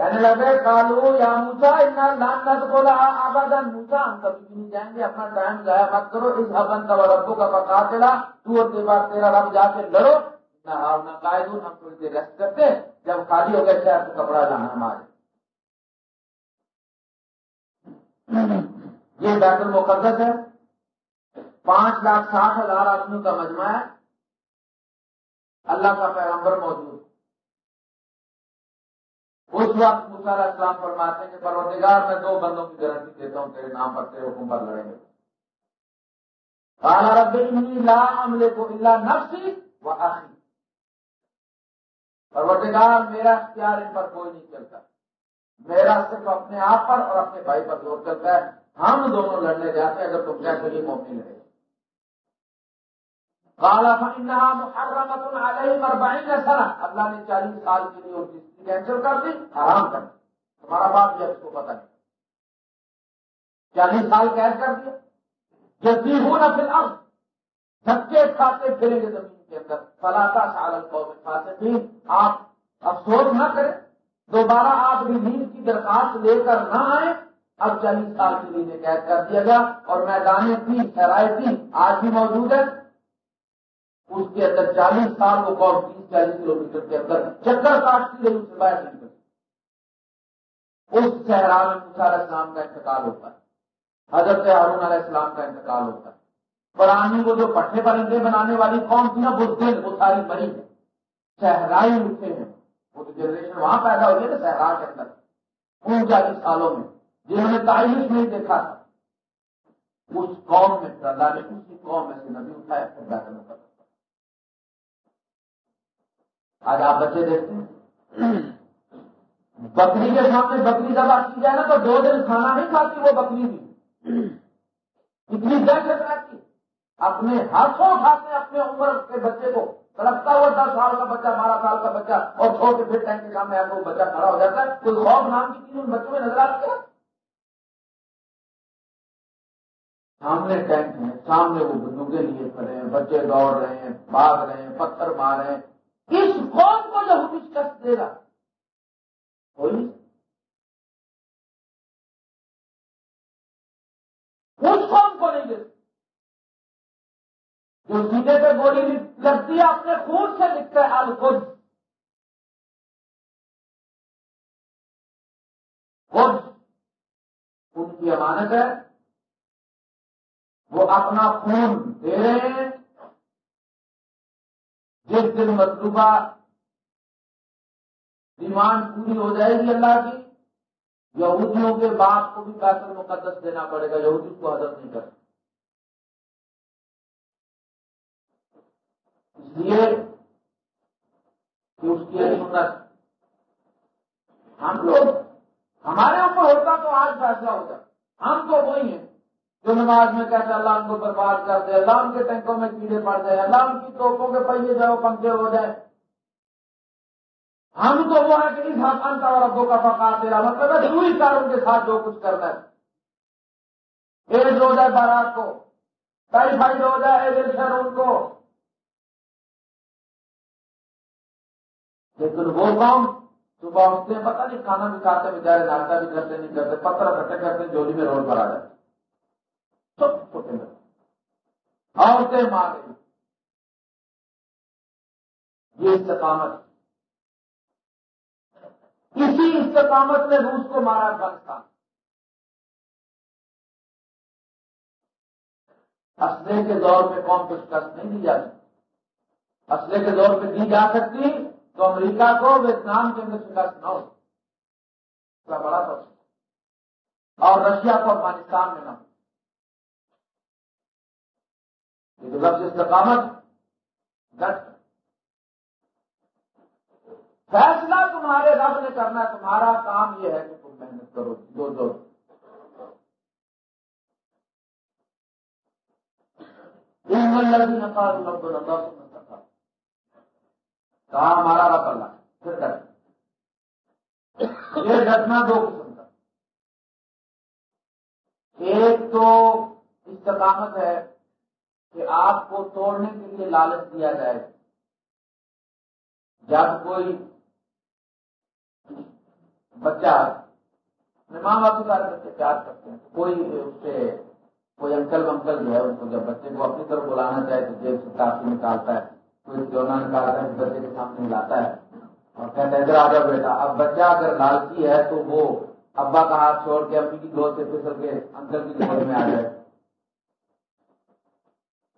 کہنے لگے کالو یا موسا اتنا بولا آبادن موسا ہم کبھی نہیں جائیں گے، اپنا ٹائم ضائع مت کرو، اس ہبن کا ربو کا پکا چلا تو اور بار تیرا رب جا کے لڑو، نہ نہ قائد ہم تھوڑی دیر ریسٹ کرتے، جب خالی ہو گئے شہر تو کپڑا لانا ہمارے۔ یہ بیت المقدس ہے۔ پانچ لاکھ ساٹھ ہزار آدمیوں کا مجمع ہے۔ اللہ کا پیغمبر موجود۔ اس وقت علیہ السلام فرماتے ہیں کہ پروردگار، میں دو بندوں کی گارنٹی دیتا ہوں، تیرے نام پر تیرے حکم پر لڑیں گے۔ رب لا عملے کو اللہ نفسی پروردگار، میرا اختیار ان پر کوئی نہیں چلتا میرا صرف اپنے آپ پر اور اپنے بھائی پر زور چلتا ہے۔ ہم دونوں لڑنے جاتے ہیں اگر تم کیا کریے موقع لڑے کالا محرمت علیہ مربعین سنہ اللہ نے چالیس سال کے لیے اس کینسل کر دی، حرام کر تمہارا باپ بھی اس کو پتہ نہیں۔ چالیس سال قید کر دیا۔ جدی ہوں نہ پھر اب دھکے کھاتے پھریں گے زمین کے اندر۔ فلاطا سال کھاتے بھی آپ افسوس نہ کریں۔ دوبارہ آپ ریلیز کی درخواست لے کر نہ آئے اب چالیس سال کے لیے قید کر دیا گیا اور میدانیں تھی شرائط تھی آج بھی موجود ہے اس کے اندر چالیس سال وہ قوم تیس چالیس کلو میٹر کے اندر چکر کاٹتی رہی اس باہر نہیں اس صحرا میں علیہ السلام کا انتقال ہوتا ہے۔ حضرت ہارون علیہ السلام کا انتقال ہوتا ہے۔ پرانی کو جو پٹھے پرندے بنانے والی قوم تھی نا، وہ وہ ساری بڑی ہے۔ صحرائی اٹھے ہیں۔ وہ تو جنریشن وہاں پیدا ہوئی ہے نا، صحرا کے اندر۔ ان چالیس سالوں میں۔ جنہوں نے تاریخ نہیں دیکھا تھا۔ اس قوم میں، اللہ نے اسی قوم میں سے نبی اٹھایا، پھر بیٹھنے کر آج آپ بچے دیکھتے ہیں۔ بکری کے سامنے بکری دبا کی جائے نا تو دو دن کھانا نہیں کھاتی وہ بکری بھی۔ اتنی دہشت رہتی۔ اپنے ہاتھوں اٹھاتے اپنے عمر کے بچے کو۔ تڑپتا ہوا دس سال کا بچہ، بارہ سال کا بچہ اور چھوڑ کے پھر ٹینک کے سامنے آپ کو بچہ کھڑا ہو جاتا ہے۔ کوئی خوف نام کی چیز ان بچوں میں نظر آتی ہے؟ سامنے ٹینک ہیں، سامنے وہ بندوقیں لیے کھڑے ہیں، بچے دوڑ رہے ہیں، بھاگ رہے ہیں، پتھر مار رہے ہیں۔ اس قوم کو جو حکومت شخص دے گا۔ کوئی اس قوم کو نہیں دے۔ جو سیدھے پہ گولی لگتی ہے، اپنے خون سے لکھتا ہے الخود خود۔ ان کی امانت ہے۔ وہ اپنا خون دے۔ رہے ہیں جس دن مطلوبہ ڈیمانڈ پوری ہو جائے گی اللہ کی، یہودیوں کے باپ کو بھی پیسہ مقدس دینا پڑے گا، یہودی کو حضرت نہیں کر اس لیے کہ اس کی سنت۔ ہم لوگ، ہمارے اوپر ہوتا تو آج فیصلہ ہوتا ہم تو وہی ہیں۔ جو نماز میں کہتے اللہ ان کو برباد کر دے، اللہ ان کے ٹینکوں میں کیڑے پڑ جائے اللہ ان کی توپوں کے پہیے جائے پنکھے ہو جائے ہم تو وہ ہے کہ اس حسن کا اور ابو کا پکا تیرا مطلب ہے ہی کر ان کے ساتھ جو کچھ کرنا ہے۔ ایڈ ہو جائے بارات کو ٹائیفائڈ ہو جائے ایڈیشن ان کو۔ لیکن وہ کام صبح اٹھتے ہیں، پتہ نہیں کھانا بھی کھاتے، بچارے ناشتہ بھی کرتے، نہیں کرتے، پتھر اکٹھے کرتے، جولی میں روڈ پر آ جاتے سب چھوٹے عورتیں مار رہی یہ استقامت۔ اسی استقامت نے روس کو مارا افغانستان اسلحے کے دور میں کون کو شکست نہیں دی جاتی۔ اسلحے کے دور پہ دی جا سکتی تو امریکہ کو ویتنام کے اندر شکست نہ ہو بڑا سب اور رشیا کو افغانستان میں نہ ہو یہ لفظ استقامت فیصلہ تمہارے رب نے کرنا تمہارا کام یہ ہے کہ تم محنت کرو، دو دو۔ کہا ہمارا رب اللہ، پھر ڈر یہ ڈرنا دو قسم کا۔ ایک تو استقامت ہے کہ آپ کو توڑنے کے لیے لالچ دیا جائے۔ جب کوئی بچہ ماں باپ کے ساتھ بچے پیار کرتے ہیں کوئی اس سے، کوئی انکل ونکل جو ہے، اس کو جب بچے کو اپنی طرف بلانا چاہے، تو جیب سے کافی نکالتا ہے، کوئی کھلونا نکالتا ہے، بچے کے سامنے لاتا ہے اور کہتے ہیں ادھر آ جاؤ بیٹا۔ اب بچہ اگر لالچی ہے تو وہ ابا کا ہاتھ چھوڑ کے، امی کی گود سے پھسل کے، انکل کی گود میں آ جائے۔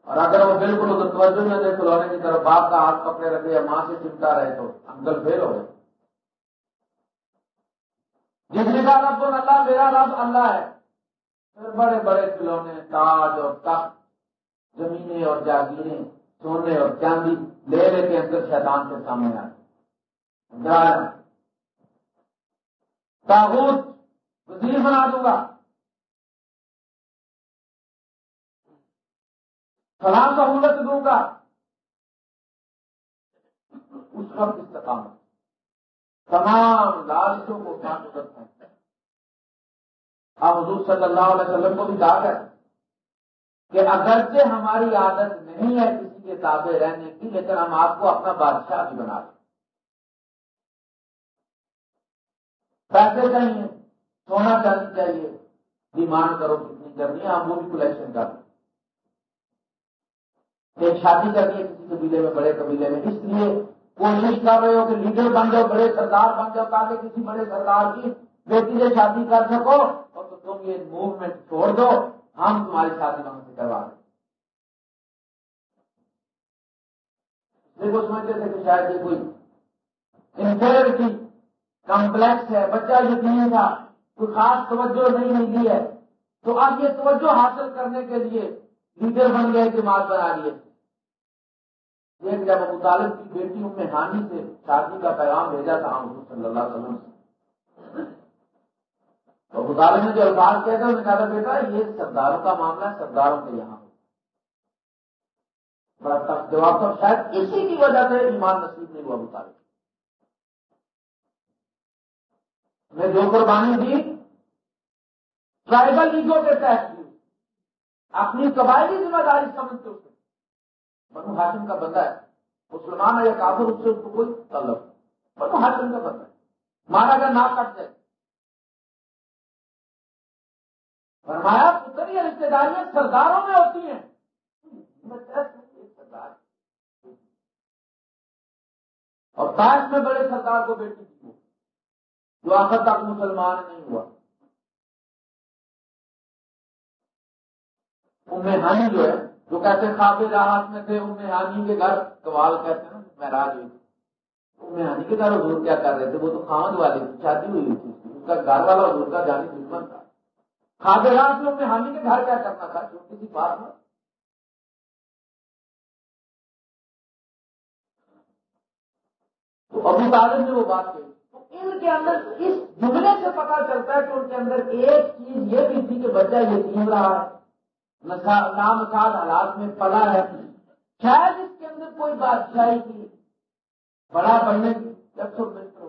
اور اگر وہ بالکل ادھر توجہ نہ دے کھلونے کی طرف باپ کا ہاتھ پکڑے رکھے یا ماں سے چمٹا رہے تو انکل فیل ہو گئے جس نے کہا رب اللہ، میرا رب اللہ ہے۔ پھر بڑے بڑے کھلونے، تاج اور تخت، زمینیں اور جاگیریں، سونے اور چاندی لے لے کے اندر شیطان کے سامنے آئے۔ تابوت وزیر بنا دوں گا۔ فلاں سہولت دوں گا؟ اس وقت استقامت۔ تمام لالچوں کو مدد ہے آپ حضور صلی اللہ علیہ وسلم کو بھی کہا ہے کہ اگرچہ ہماری عادت نہیں ہے کسی کے تابع رہنے کی، لیکن ہم آپ کو اپنا بادشاہ بھی بنا دیں۔ پیسے چاہیے، سونا چاندی چاہیے ڈیمانڈ کرو، کتنی کرنی ہے، ہم وہ بھی کلیکشن کر دیں۔ ایک شادی کرنی ہے کسی قبیلے میں بڑے قبیلے میں۔ اس لیے کوشش کر رہے ہو کہ لیڈر بن جاؤ، بڑے سردار بن جاؤ، تاکہ کسی بڑے سردار کی بیٹی سے شادی کر سکو۔ اور تو تم یہ موومنٹ چھوڑ دو، ہم تمہاری شادی وہاں سے کروا دیں۔ دیکھو، سمجھتے تھے کہ شاید یہ کوئی انفیریٹی کمپلیکس ہے۔ بچہ یقین تھا، کوئی خاص توجہ نہیں ملی ہے۔ تو اب یہ توجہ حاصل کرنے کے لیے لیڈر بن گئے کہ مات بنا لیے ایک جب ابو طالب کی بیٹی ام ہانی سے شادی کا پیغام بھیجا تھا ہم صلی اللہ علیہ وسلم سے۔ ابو طالب نے جو الفاظ کہہ تھا انہوں نے کہا بیٹا، یہ سرداروں کا معاملہ ہے، سرداروں کے یہاں۔ بڑا جواب تو شاید اسی کی وجہ سے ایمان نصیب نہیں ہوا ابو طالب۔ میں جو قربانی دی ٹرائبل ایگو کے تحت دی اپنی قبائلی ذمہ داری سمجھتے اسے بنو ہاشم کا بندہ ہے۔ مسلمان ہے یا کافر، اس سے اس کو کوئی تعلق بنو ہاشم کا بندہ ہے۔ مارا گیا نہ کٹ جائے۔ فرمایا پتر یہ رشتے داریاں سرداروں میں ہوتی ہیں۔ سردار اور تاش میں بڑے سردار کو بیٹی جو آخر تک مسلمان نہیں ہوا۔ ہانی جو ہے، جو کہتے ہیں خواب راحت میں تھے انہیں ہانی کے گھر کمال کہتے ہیں نا مہراج ہوئی انہیں ہانی کے گھر حضور کیا کر رہے تھے؟ وہ تو خامد والے کی شادی ہوئی تھی۔ اس کا گھر والا حضور کا جانی دشمن تھا۔ خواب رات میں انہیں ہانی کے گھر کیا کرنا تھا؟ چھوٹی سی بات میں۔ تو ابو طالب نے وہ بات کہی۔ ان کے اندر اس جملے سے پتا چلتا ہے کہ ان کے اندر ایک چیز یہ بھی تھی کہ بچہ یہ رہا۔ ہے نامساد حالات میں پلا ہے۔ شاید اس کے اندر کوئی بادشاہی کی بڑا بننے کی جب سو ہو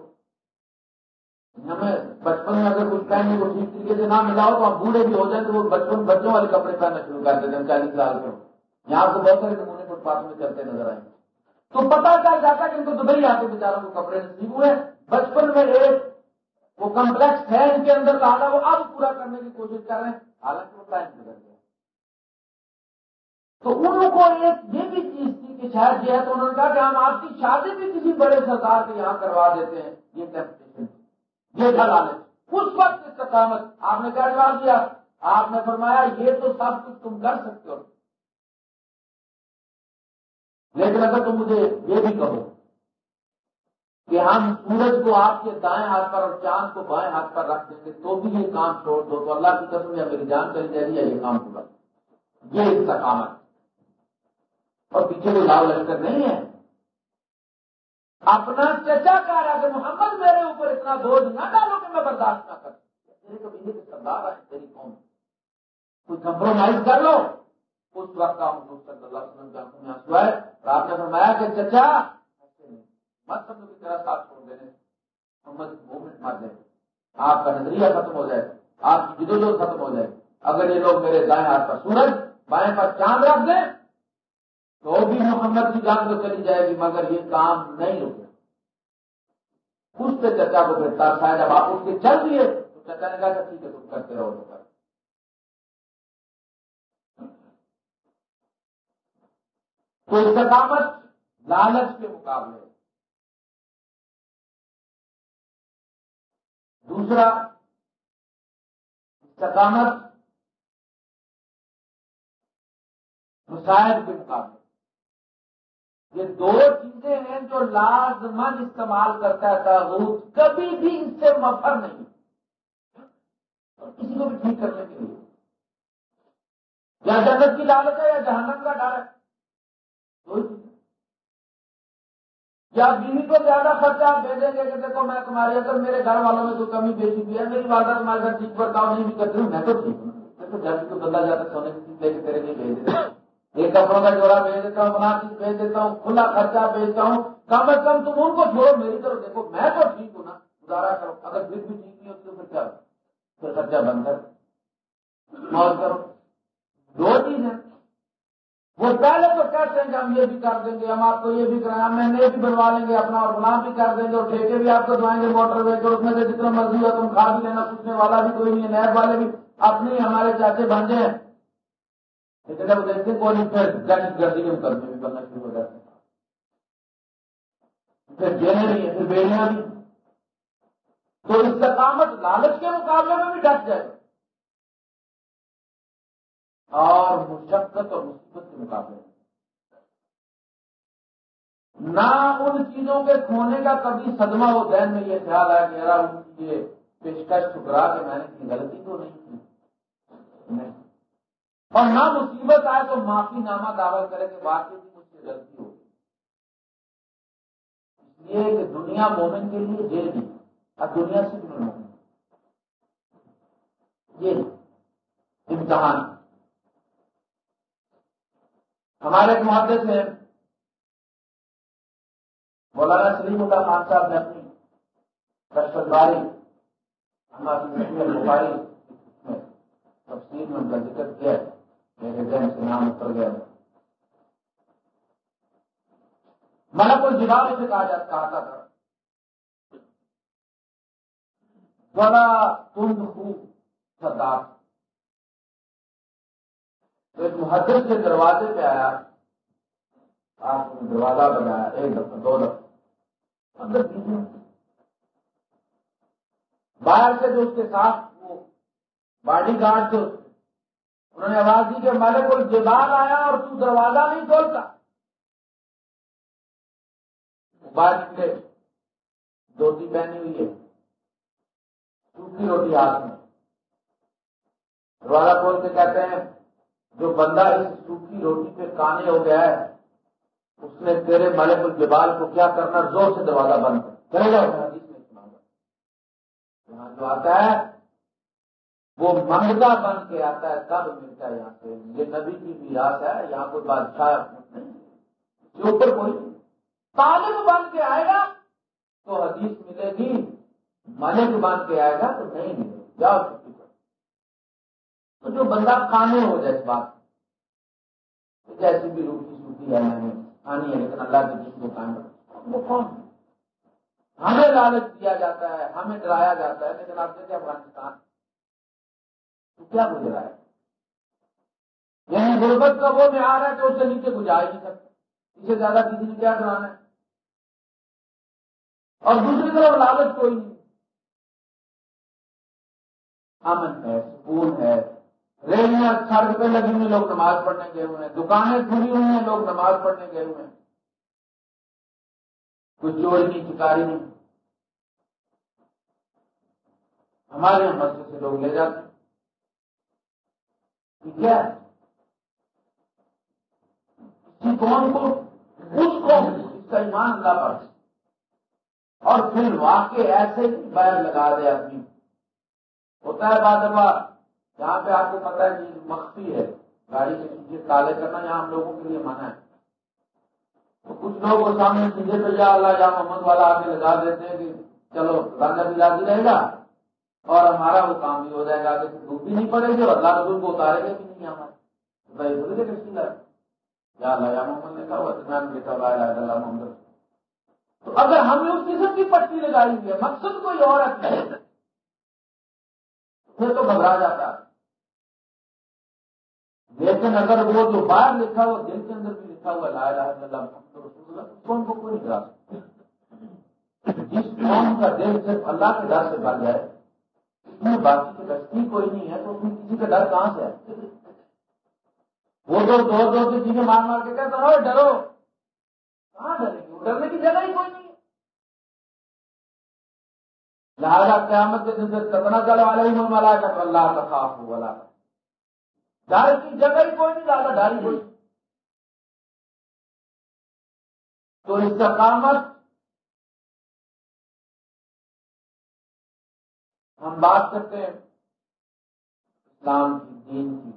ہمیں بچپن میں اگر کچھ پہننے کو ٹھیک طریقے سے نہ ملا ہو تو ہم بوڑھے بھی ہو جائیں تو وہ بچپن بچوں والے کپڑے پہننا شروع کر دیتے ہیں۔ چالیس سال کے یہاں کو بہت سارے نمونے فٹ پاتھ میں چلتے نظر آئے تو پتا چل جاتا کہ ان کو دبئی آتے بیچاروں کو کپڑے نصیب ہوئے۔ بچپن میں ایک وہ کمپلیکس ہے ان کے اندر لانا وہ اب پورا کرنے کی کوشش کر رہے ہیں۔ حالانکہ وہ ٹائم گزر گیا تو ان کو ایک یہ بھی چیز تھی کہ شاید یہ ہے تو انہوں نے کہا کہ ہم آپ کی شادی بھی کسی بڑے سردار کے یہاں کروا دیتے ہیں، یہ کیمپٹیشن یہ تھا اس وقت استقامت آپ نے کیا جواب دیا؟ آپ نے فرمایا، یہ تو سب کچھ تم کر سکتے ہو۔ لیکن اگر تم مجھے یہ بھی کہو کہ ہم سورج کو آپ کے دائیں ہاتھ پر اور چاند کو بائیں ہاتھ پر رکھ دیں گے، تو بھی یہ کام چھوڑ دو۔ تو اللہ کی قسم یا میری جان کری جائے گی یا یہ کام پورا یہ استقامت اور پیچھے کوئی لاؤ لشکر نہیں ہے۔ اپنا چچا کہہ رہا کہ محمد میرے اوپر اتنا بوجھ نہ ڈالو کہ میں برداشت نہ کر میرے سردار ہے تیری قوم۔ کوئی کمپرومائز کر لو۔ اس وقت کا حضور صلی اللہ علیہ وسلم میں ہوا ہے اور آپ نے فرمایا کہ چچا مت سمجھو کی طرح ساتھ چھوڑ دینے۔ محمد مومنٹ مار دیں آپ کا نظریہ ختم ہو جائے۔ آپ کی جدوجہد ختم ہو جائے۔ اگر یہ لوگ میرے دائیں ہاتھ پر سورج، بائیں پر چاند رکھ دیں تو بھی محمد کی جان تو چلی جائے گی، مگر یہ کام نہیں رکے اس سے چچا کو گرفتار تھا، جب آپ اس کے چل دیے، تو چچا نے کہا کہ ٹھیک ہے، تم کرتے رہو تو تو استقامت لالچ کے مقابلے۔ دوسرا استقامت مسائل کے مقابلے۔ یہ دو چیزیں ہیں جو لازمن استعمال کرتا ہے تاغوت، کبھی بھی اس سے مفر نہیں۔ اور کسی کو بھی ٹھیک کرنے کے لیے۔ یا جنت کی لالچ ہے یا جہنم کا ڈر ہے۔ یا بیوی کو زیادہ خرچہ آپ بھیجیں گے کہ دیکھو میں تمہاری اگر میرے گھر والوں میں تو کمی بیچی بھی ہے، میری والدہ تمہارے گھر ٹھیک پر کام نہیں بھی کرتی ہوں میں تو ٹھیک ہوں۔ جب کو بندہ جاتا سونے کی چیز لے کے تیرے لیے بھیج دیتا ایک کپڑوں کا جوڑا بھیج دیتا ہوں بنا چیز بھیج دیتا ہوں، کھلا خرچہ بھیجتا ہوں۔ کم از کم تم ان کو چھوڑو، میری طرف دیکھو، میں تو ٹھیک ہوں نا، گزارا کرو۔ اگر پھر بھی ٹھیک نہیں ہوتی تو پھر کیا پھر خرچہ بند کر۔ موت کرو۔ دو چیز ہیں وہ پہلے تو کہتے ہیں کہ ہم یہ بھی کر دیں گے، ہم آپ کو یہ بھی کریں ہم مہینے بھی بنوا لیں گے، اپنا اور بنا بھی کر دیں گے، اور ٹھیکے بھی آپ کو دوائیں گے، موٹر وے کے اس میں سے جتنا مرضی ہو تم کھا بھی لینا پوچھنے والا بھی کوئی نہیں ہے نہر والے بھی اپنے ہمارے چاچے بنجے ہیں۔ لیکن جب دیکھتے ہیں کوئی پھر گرد گردی کے کرنے بھی بننا شروع ہو جاتے پھر جیلیں نہیں ہے پھر بیڑیاں بھی تو استقامت لالچ کے مقابلے میں بھی ڈٹ جائے۔ اور مشقت اور مصیبت کے مقابلے نہ ان چیزوں کے کھونے کا کبھی صدمہ ہو، ذہن میں یہ خیال آیا کہ یار ان کی یہ پیشکش ٹکرا کے میں نے کسی غلطی تو نہیں کی۔ اور نہ مصیبت آئے تو معافی نامہ دعوی کرے کہ واقعی بھی مجھ سے غلطی ہو اس لیے کہ دنیا مومن کے لیے جیل بھی اور دنیا سے بھی مومن یہ امتحان۔ ہمارے ایک محدث مولانا سلیم اللہ خان صاحب نے اپنی کشت باری ہماری بخاری تفصیل میں ان کا ذکر کیا۔ ہے میرے ذہن سے نام اتر گیا۔ ملک الجبال سے کہا جاتا کہا تھا۔ بڑا تند خوب سردار تو ایک محدث کے دروازے پہ آیا، آپ نے دروازہ بنایا، ایک دفعہ، دو دفعہ۔ اندر باہر سے جو اس کے ساتھ وہ باڈی گارڈ تھے انہوں نے آواز دی کہ مالک کو آیا اور تو دروازہ نہیں کھولتا۔ باہر نکلے دھوتی پہنی ہوئی ہے۔ سوکھی روٹی ہاتھ میں۔ دروازہ کھول کے کہتے ہیں، جو بندہ اس سوکھی روٹی پہ کانے ہو گیا ہے، اس نے تیرے ملک الجبال کو کیا کرنا؟ زور سے دروازہ بند کرے گا جو آتا ہے وہ منگتا بن کے آتا ہے، تب ملتا ہے یہاں سے۔ یہ نبی کی بھی ہے، یہاں کوئی بادشاہ نہیں۔ اوپر کوئی طالب بن کے آئے گا تو حدیث ملے گی، ملک بن کے آئے گا تو نہیں ملے جاؤ تو جو بندہ کانے ہو جائے اس بات جیسی بھی روٹی سوٹی ہے میں نے کھانی ہے لیکن اللہ کے دین کو کام وہ کون؟ ہمیں لالچ دیا جاتا ہے، ہمیں ڈرایا جاتا ہے، لیکن آپ دیکھیں افغانستان۔ کیا گزرا ہے؟ یعنی غربت کا وہ میں آ رہا ہے کہ اس سے نیچے گزار نہیں سکتے اسے زیادہ کسی نے کیا کرانا ہے؟ اور دوسری طرف لالچ کوئی نہیں۔ امن ہے، سکون ہے۔ ریلیاں سڑک پہ لگی ہوئی لوگ نماز پڑھنے گئے ہوئے ہیں۔ دکانیں کھلی ہوئی ہیں، لوگ نماز پڑھنے گئے ہوئے ہیں۔ کوئی چوری نہیں، چکاری نہیں۔ ہمارے یہاں مسجد سے لوگ لے جاتے ہیں۔ ٹھیک ہے کسی کون کو اس کو اس کا ایمان اللہ پر اور پھر واقع ایسے ہی بیر لگا دے آدمی۔ ہوتا ہے بات جہاں پہ آپ کو پتا ہے کہ مخفی ہے، گاڑی کے پیچھے تالے کرنا یہاں ہم لوگوں کے لیے منع ہے۔ تو کچھ لوگ وہ سامنے سیدھے پہ جا اللہ جا محمد والا آ کے لگا دیتے ہیں کہ چلو گانا بھی راضی رہے گا۔ اور ہمارا وہ کام بھی ہو جائے گا کہ دھوپ بھی نہیں پڑے گی اور اللہ رسول کو اتارے گا بھی نہیں ہمارے یا اللہ، یا محمد نے کہا اللہ، محمد۔ تو اگر ہم نے اس قسم کی پٹی لگائی ہوئی ہے، مقصد کوئی اور ہے۔ پھر تو گھبرا جاتا لیکن اگر وہ جو باہر لکھا ہوا دل کے اندر بھی لکھا ہوا، لا الہ الا اللہ، محمد رسول اللہ کون کو کوئی نہیں جس قوم کا دل صرف اللہ کے ڈر سے بھر جائے میں باقی کی کشتی کوئی نہیں ہے، تو کسی کا ڈر کہاں سے ہے؟ وہ تو دور دور سے چیزیں مار مار کے کہتا ہو ڈرو کہاں ڈریں گے ڈرنے کی جگہ ہی کوئی نہیں لہٰذا قیامت کے دن سے کتنا چلے والے ہی من ملا کر اللہ کا خاص ہو والا ڈر کی جگہ ہی کوئی نہیں ڈالا ڈر ہی کوئی تو استقامت ہم بات کرتے ہیں اسلام کی، دین کی۔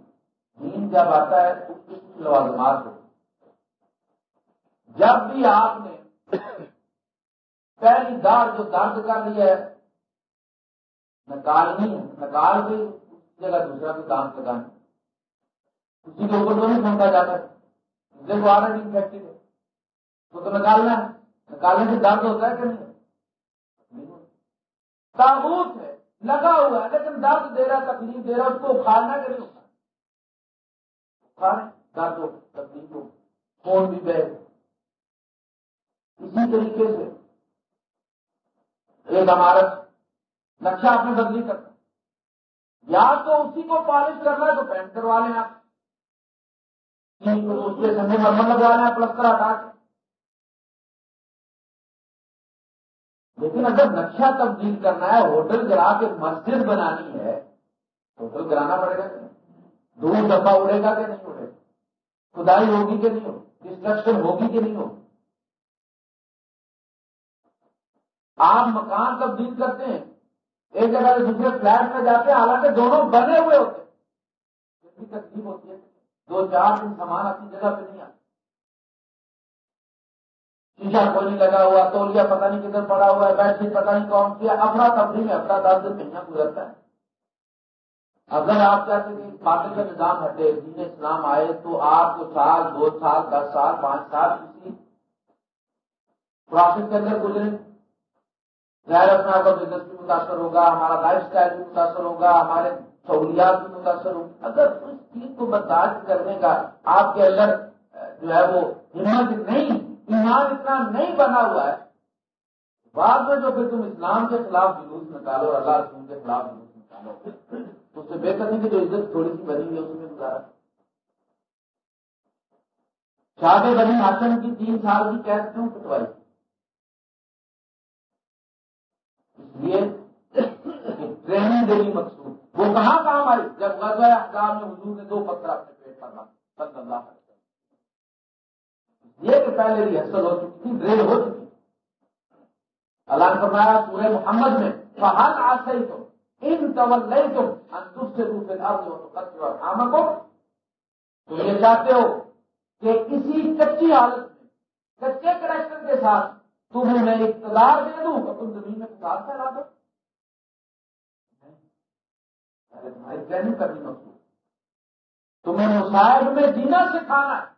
دین جب آتا ہے تو کس لوازمات ہو جب بھی آپ نے پہلی دار جو درد کر لیا ہے، نکال نہیں ہے نکال بھی اس جگہ دوسرا بھی کام لگانا اسی کے اوپر تو نہیں پھینکا جاتا۔ اس آلریڈی انفیکٹڈ ہے وہ تو نکالنا ہے۔ نکالنے سے درد ہوتا ہے کہ نہیں؟ تابوت ہے۔ لگا ہوا ہے۔ لیکن درد دے رہا تکلیف دے رہا اس کو اکھاڑنا کہ نہیں اکھاڑیں، درد ہو، تکلیف ہو، خون بھی بہ اسی طریقے سے ایک عمارت نقشہ آپ نے بدلی کرنا یا تو اسی کو پالش کرنا ہے تو پینٹ کروا لیں آپ اس کے سندے مرمر لگا لیں پلستر ہٹا کے۔ لیکن اگر نقشہ تبدیل کرنا ہے، ہوٹل گرا کے مسجد بنانی ہے، ہوٹل گرانا پڑے گا دور دفعہ اڑے گا کہ نہیں اڑے؟ گا کدائی ہوگی کہ نہیں ہوگی ڈسٹرکشن ہوگی کہ نہیں ہوگی آپ مکان تبدیل کرتے ہیں، ایک جگہ سے دوسرے فلیٹ میں جاتے ہیں، حالانکہ دونوں بنے ہوئے ہوتے ہیں۔ تکلیف ہوتی ہے۔ دو چار دن سامان اپنی جگہ پہ نہیں آتے۔ شیشہ کوئی نہیں لگا ہوا، تو لیا پتا نہیں کدھر پڑا ہوا ہے، بیٹھ شیٹ پتا نہیں کون کیا، اپنا تفریح میں، اپنا دس دن مہینہ گزرتا ہے۔ اگر آپ چاہتے ہیں فاطر کا نظام ہٹے دین اسلام آئے تو آپ کو سال، دو سال، دس سال، پانچ سال کسی پروسیس کے اندر گزرے۔ ظاہر اپنا کا بزنس بھی متاثر ہوگا، ہمارا لائف اسٹائل بھی متاثر ہوگا، ہمارے سہولیات بھی متاثر ہوگی اگر اس چیز کو برداشت کرنے کا آپ کے اندر جو ہے وہ ہمت نہیں ایمان اتنا نہیں بنا ہوا ہے، بعد میں جو پھر تم اسلام کے خلاف جلوس نکالو اور اللہ رسول کے خلاف جلوس نکالو، اس سے بہتر نہیں کہ جو عزت تھوڑی سی بنی ہوئی ہے، اس میں گزارا۔ شاد بنی ہاسن کی تین سال کی قید کیوں کٹوائی؟ اس لیے ٹریننگ دینی مقصود۔ وہ کہاں کام آئی؟ جب غزہ احکام میں حضور نے دو پتھر اپنے پیٹ پر صلی اللہ علیہ یہ کہ پہلے بھی ہو چکی تھی ڈریل ہو چکی۔ اللہ نے فرمایا پورے محمد میں فہل آج ہی تم ان طول نہیں تم انتف سے دوسرے ہو آمد ہو تم یہ چاہتے ہو کہ کسی کچی حالت میں کچے کریکٹر کے ساتھ تمہیں میں اقتدار دے دوں تو تم زمین میں کتاب پھیلا دو۔ تمہاری ٹریننگ کرنی مقصود تمہیں مصاحب میں جینا سکھانا ہے۔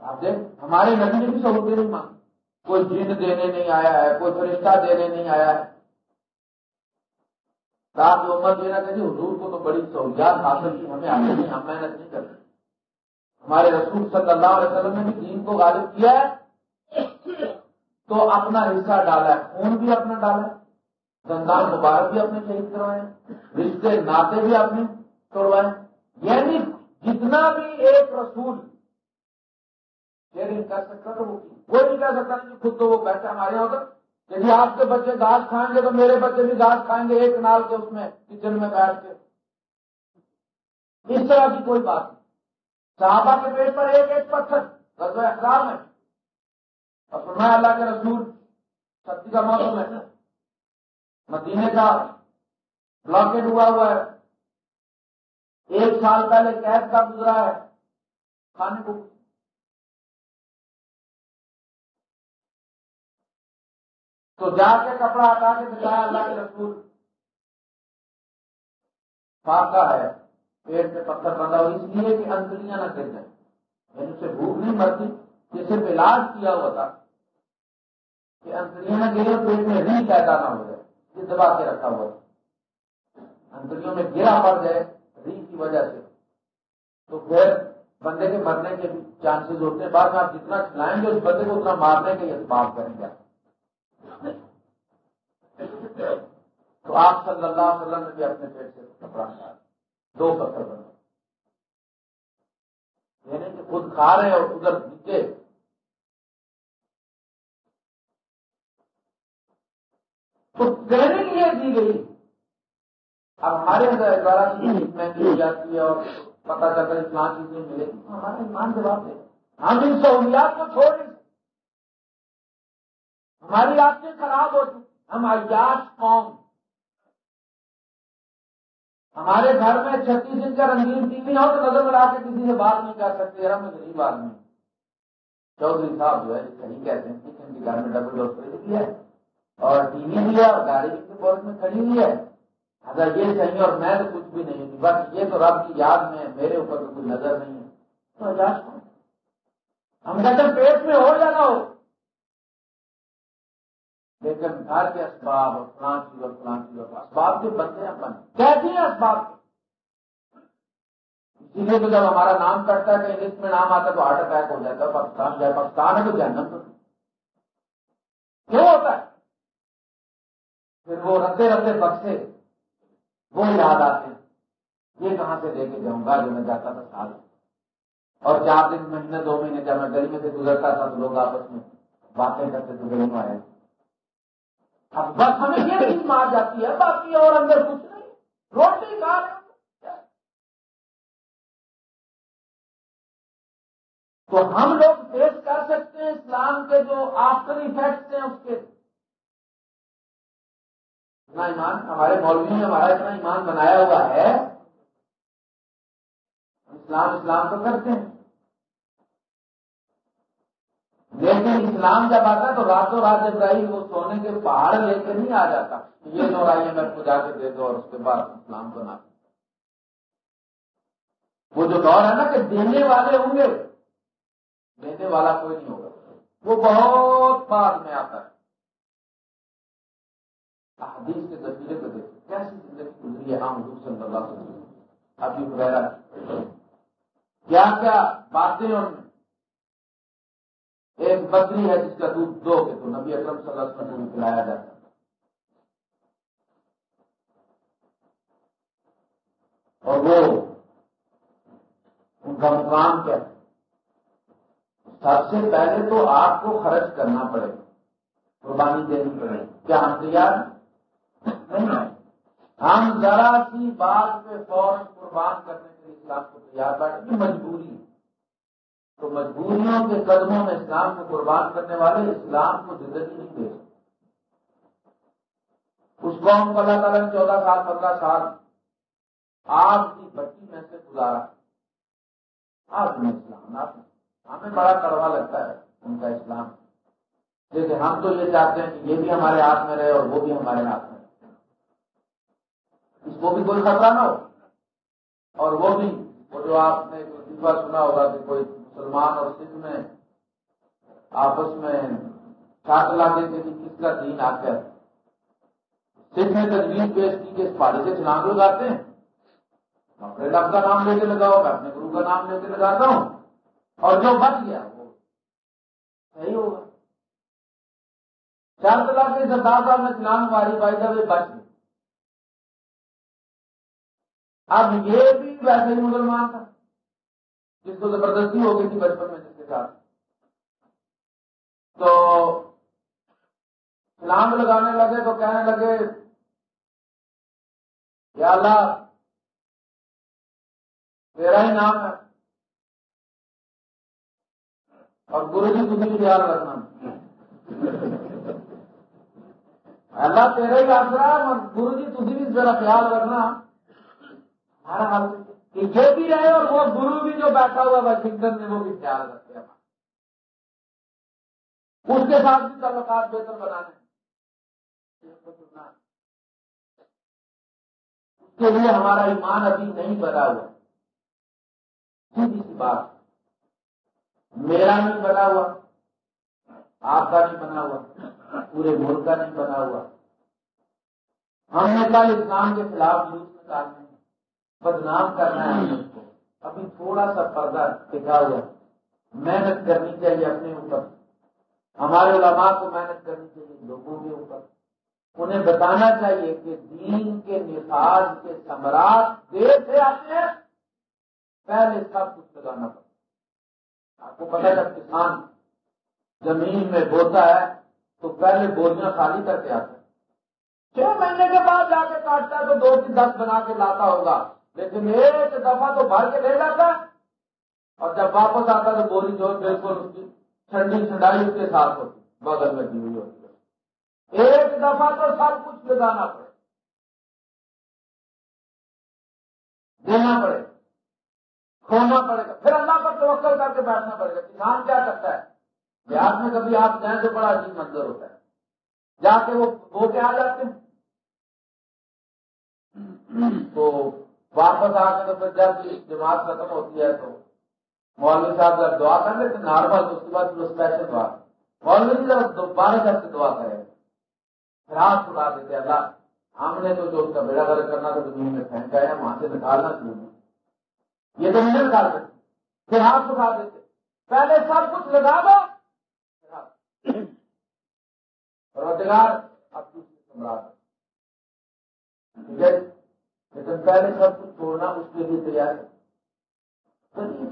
آپ دیکھ، ہمارے نبی نے بھی سہولتیں نہیں مانگی کوئی جن دینے نہیں آیا ہے، کوئی فرشتہ دینے نہیں آیا ہے۔ صاحب جو دینا کہ حضور کو تو بڑی سہولیات حاصل کی، ہمیں آگے نہیں ہم محنت نہیں کرتے۔ ہمارے رسول صلی اللہ علیہ وسلم نے بھی دین کو غالب کیا ہے۔ تو اپنا حصہ ڈالا ہے، خون بھی اپنا ڈالا ہے سندان مبارک بھی اپنے شہید کروائے، رشتے، ناطے بھی اپنے توڑوائے۔ یعنی جتنا بھی ایک رسول شیئرنگ کر سکتا تو وہ کوئی نہیں کہہ سکتا کہ خود تو وہ بیٹھا ہمارے یہاں ہوگا یعنی آپ کے بچے گاس کھائیں گے تو میرے بچے بھی گاس کھائیں گے ایک نال کے اس میں، کچن میں بیٹھ کے۔ اس طرح کی کوئی بات نہیں۔ صحابہ کے پیٹ پر ایک ایک پتھر غزب احرام ہے۔ اور فرمایا اللہ کے رسول سردی کا موسم ہے۔ مدینے کا بلاکیٹ ہوا ہوا ہے۔ ایک سال پہلے قید کا گزرا ہے۔ کھانے کو تو جا کے کپڑا ہٹا کے دکھایا اللہ کے رسول فاقا ہے، پیٹ پہ پتھر بندہ ہو، اس لیے کہ انتریاں نہ گر جائیں یعنی اسے بھوک نہیں مرتی جسے علاج کیا ہوا تھا کہ انتریاں نہ گرے پیٹ میں ری پیدا نہ ہو جائے، یہ دبا کے رکھا ہوا انتریوں میں گرا پڑ جائے ری کی وجہ سے۔ تو پھر بندے کے مرنے کے چانسز ہوتے ہیں۔ بعد میں آپ جتنا کھلائیں گے، اس بندے کو اتنا مارنے کے اسباب کریں گے۔ تو آپ صلی اللہ علیہ وسلم نے بھی اپنے پیٹ سے کپڑا کھایا دو پتھر بنے یعنی کہ خود کھا رہے اور ادھر نیچے تو کہنے کے لیے دی گئی۔ اب ہمارے اندر دوبارہ چیز مہنگی ہو جاتی ہے اور پتا چلتا ہے اسلام چیزیں ملے گی ہمارا ایمان جواب دے۔ ہم ان سہولیات کو چھوڑ نہیں ہماری آنکھیں خراب ہو چکی ہم عیاش قوم ہمارے گھر میں چھتیس انچ کا رنگین ٹی وی ہو تو نظر ملا کے کسی سے بات نہیں کر سکتے۔ ہم غریب آدمی چودھری صاحب جو ہے صحیح کہتے ہیں کچن کے گھر میں ڈبل ڈور ہے اور ٹی وی بھی ہے اور گاڑی بھی پورٹ میں کھڑی ہوئی ہے۔ اگر یہ صحیح اور میں تو کچھ بھی نہیں ہوتی بس یہ تو رب کی یاد میں میرے اوپر تو کوئی نظر نہیں ہے۔ تو عیاش قوم۔ ہم کہتے ہیں پیٹ میں ہو یا نہ ہو۔ لیکن گھر کے اسباب اور فلاں چیز اور فلاں چیز اور اسباب کے بنتے ہیں بن کیسے ہیں اسباب اسی لیے تو جب ہمارا نام کٹتا ہے کہ لسٹ میں نام آتا ہے تو ہارٹ اٹیک ہو جاتا ہے، پاکستان جائے، پاکستان ہے تو جہنم تو۔ کیوں ہوتا ہے؟ پھر وہ رتے رتے بکسے، وہ یاد آتے ہیں۔ یہ کہاں سے لے کے جاؤں گا جو میں جاتا تھا سال؟ اور چار دن، مہینے، دو مہینے جب میں گلی میں سے گزرتا تھا تو لوگ آپس میں باتیں کرتے تھے گلی میں آئے اب بس ہمیں یہ چیز مار جاتی ہے، باقی اور اندر کچھ نہیں۔ روٹی کھا تو ہم لوگ پیش کر سکتے ہیں اسلام کے جو آفٹر افیکٹس ہیں اس کے۔ اتنا ایمان، ہمارے مولوی نے ہمارا اتنا ایمان بنایا ہوا ہے۔ اسلام اسلام تو کرتے ہیں۔ لیکن اسلام جب آتا تو راتوں رات ابراہیم وہ سونے کے پہاڑ لے کے نہیں آ جاتا۔ یہ آئیے میں کو جا کے دے دو اور اس کے بعد اسلام کو نہ۔ وہ جو دور ہے نا کہ دینے والے ہوں گے۔ دینے والا کوئی نہیں ہوگا۔ وہ بہت بعد میں آتا ہے۔ حدیث کے تصویریں کو دیکھیں۔ کیسی زندگی گزری ہے عام حضور صلی اللہ علیہ وسلم۔ ابھی وغیرہ کیا کیا باتیں ان میں؟ ایک بکری ہے جس کا دودھ دو کے تو نبی اکرم صلی اللہ علیہ وسلم کو پلایا جاتا اور وہ ان کا مقام کیا سب سے پہلے تو آپ کو خرچ کرنا پڑے۔ گا قربانی دینی پڑے۔ گی کیا ہم تیار نہیں ہم ذرا سی بات پہ فوراً قربان کرنے کے لیے اسلام کو تیار بیٹھے مجبوری تو مجبوریوں کے قدموں میں اسلام کو قربان کرنے والے اسلام کو زندگی نہیں دے سکتے۔ اس قوم کو اللہ تعالیٰ نے چودہ سال، پندرہ سال آپ کی بچی میں سے گزارا۔ آج میں اسلام، آپ ہمیں بڑا کڑوا لگتا ہے ان کا اسلام۔ لیکن ہم تو یہ چاہتے ہیں کہ یہ بھی ہمارے ہاتھ میں رہے اور وہ بھی ہمارے ہاتھ میں اس کو بھی کوئی خطرہ نہ ہو۔ اور وہ بھی، وہ جو آپ نے سنا ہوگا کہ کوئی مسلمان اور سکھ میں، آپس میں چھاٹ لاتے تھے کہ کس کا دین آ کر سکھ نے تجویز پیش کی کہ اس پہاڑی سے چھلانگ لگاتے ہیں۔ اپنے رب کا نام لے کے لگاؤ، میں اپنے گرو کا نام لے کے لگاتا ہوں۔ اور جو بچ گیا، وہ صحیح ہوگا۔ چار طلاق کے سردار صاحب میں اسلام ہماری بھائی جب بچ گئی اب یہ بھی ویسے ہی مسلمان تھا۔ جس کو زبردستی ہو گئی تھی بچپن میں جس کے ساتھ۔ تو سلام لگانے لگے تو کہنے لگے، یا اللہ، تیرا ہی نام ہے۔ اور گرو جی تمہیں خیال رکھنا۔ اللہ تیرا ہی آسرا گرو جی تھی بھی ذرا خیال رکھنا۔ ہر حال کہ یہ بھی رہے اور وہ گرو بھی جو بیٹھا ہوا واشنگٹن میں، وہ بھی خیال رکھتے ہیں۔ اس کے ساتھ بھی تعلقات بہتر بنانے اس کے لیے ہمارا ایمان ابھی نہیں بنا ہوا۔ سیدھی سی بات۔ میرا نہیں بنا ہوا، آپ کا نہیں بنا ہوا، پورے ملک کا نہیں بنا ہوا۔ ہم نے کل اسلام کے خلاف جلوس نکالنے بدنام کرنا ہے ابھی تھوڑا سا پردہ دکھا ہوا محنت کرنی چاہیے اپنے اوپر۔ ہمارے علماء کو محنت کرنی چاہیے، لوگوں کے اوپر۔ انہیں بتانا چاہیے کہ دین کے نفاذ کے سمراٹ دیر سے آتے ہیں۔ پہلے سب کچھ لگانا پڑتا۔ آپ کو پتا جب کسان زمین میں بوتا ہے، تو پہلے بوریاں خالی کر کے آتے ہیں۔ چھ مہینے کے بعد جا کے کاٹتا ہے تو دو تین دس بنا کے لاتا ہوگا۔ لیکن ایک دفعہ تو بھر کے لے جاتا۔ اور جب واپس آتا تو بوری جو بالکل ٹھنڈی ٹھنڈائی اس کے ساتھ ہوتی۔ بغل میں دی ہوئی ہوتی۔ ایک دفعہ تو سب کچھ لگانا پڑے۔ دینا پڑے۔ کھونا پڑے گا۔ پھر اللہ پر توکل کر کے بیٹھنا پڑے گا۔ کسان کیا کرتا ہے؟ بہار میں کبھی آپ جائیں تو بڑا عجیب منظر ہوتا ہے۔ جا کے وہ کے آ جاتے ہیں؟ تو واپس آ کے تو پھر جب جماعت ختم ہوتی ہے تو مولوی صاحب جب دعا کر لیتے نارمل اس کے بعد اسپیشل دعا مولوی صاحب بارہ جب سے دعا کرے پھر ہاتھ چھڑا دیتے، اللہ، ہم نے تو جو اس کا بیڑا گھر کرنا تھا زمین میں پھینکا ہے وہاں سے نکالنا شروع یہ تو نہیں نکال سکتے پھر ہاتھ اٹھا دیتے۔ پہلے سب کچھ لگا دو روزگار اب دوسری سمراٹ ٹھیک ہے؟ لیکن پہلے سب کچھ چھوڑنا اس کے لیے تیار ہے۔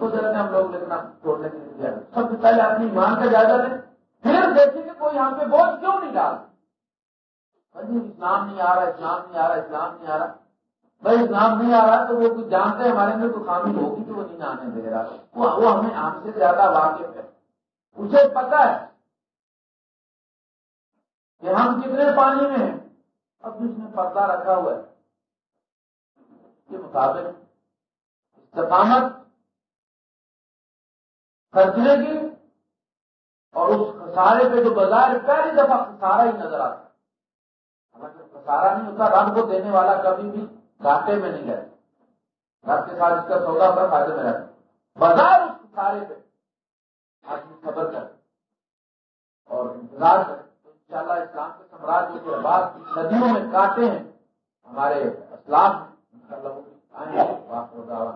گزرے ہم لوگ لکھنا چھوڑنے کے لیے تیار ہے سب سے پہلے اپنی ایمان کا جائزہ لیں۔ پھر دیکھیں کہ کوئی یہاں پہ بوجھ کیوں نہیں ڈال۔ اسلام نہیں آ رہا اسلام نہیں آ رہا، اسلام نہیں آ رہا۔ بھائی، اسلام نہیں آ رہا تو وہ کچھ جانتے ہیں، ہمارے اندر تو خامی ہوگی کہ وہ نہیں آنے دے رہا۔ وہ ہمیں ہم سے زیادہ واقف ہے۔ اسے پتا ہے کہ ہم کتنے پانی میں ہیں۔ اب جس نے پردہ رکھا ہوا ہے۔ کے مطابق استقامت خرچنے کی اور اس خسارے پہ جو بازار پہلی دفعہ خسارا ہی نظر آتا ہے۔ خسارا نہیں ہوتا، رنگ کو دینے والا کبھی بھی گاٹے میں نہیں گئے رب کے ساتھ اس کا سودا پر فائدے میں رہتا بازار اس خسارے پہ آدمی خبر کر۔ اور انتظار کرے تو ان شاء اللہ اسلام کے سمراج کے بعد صدیوں میں کاٹے ہیں، ہمارے اسلام اللہ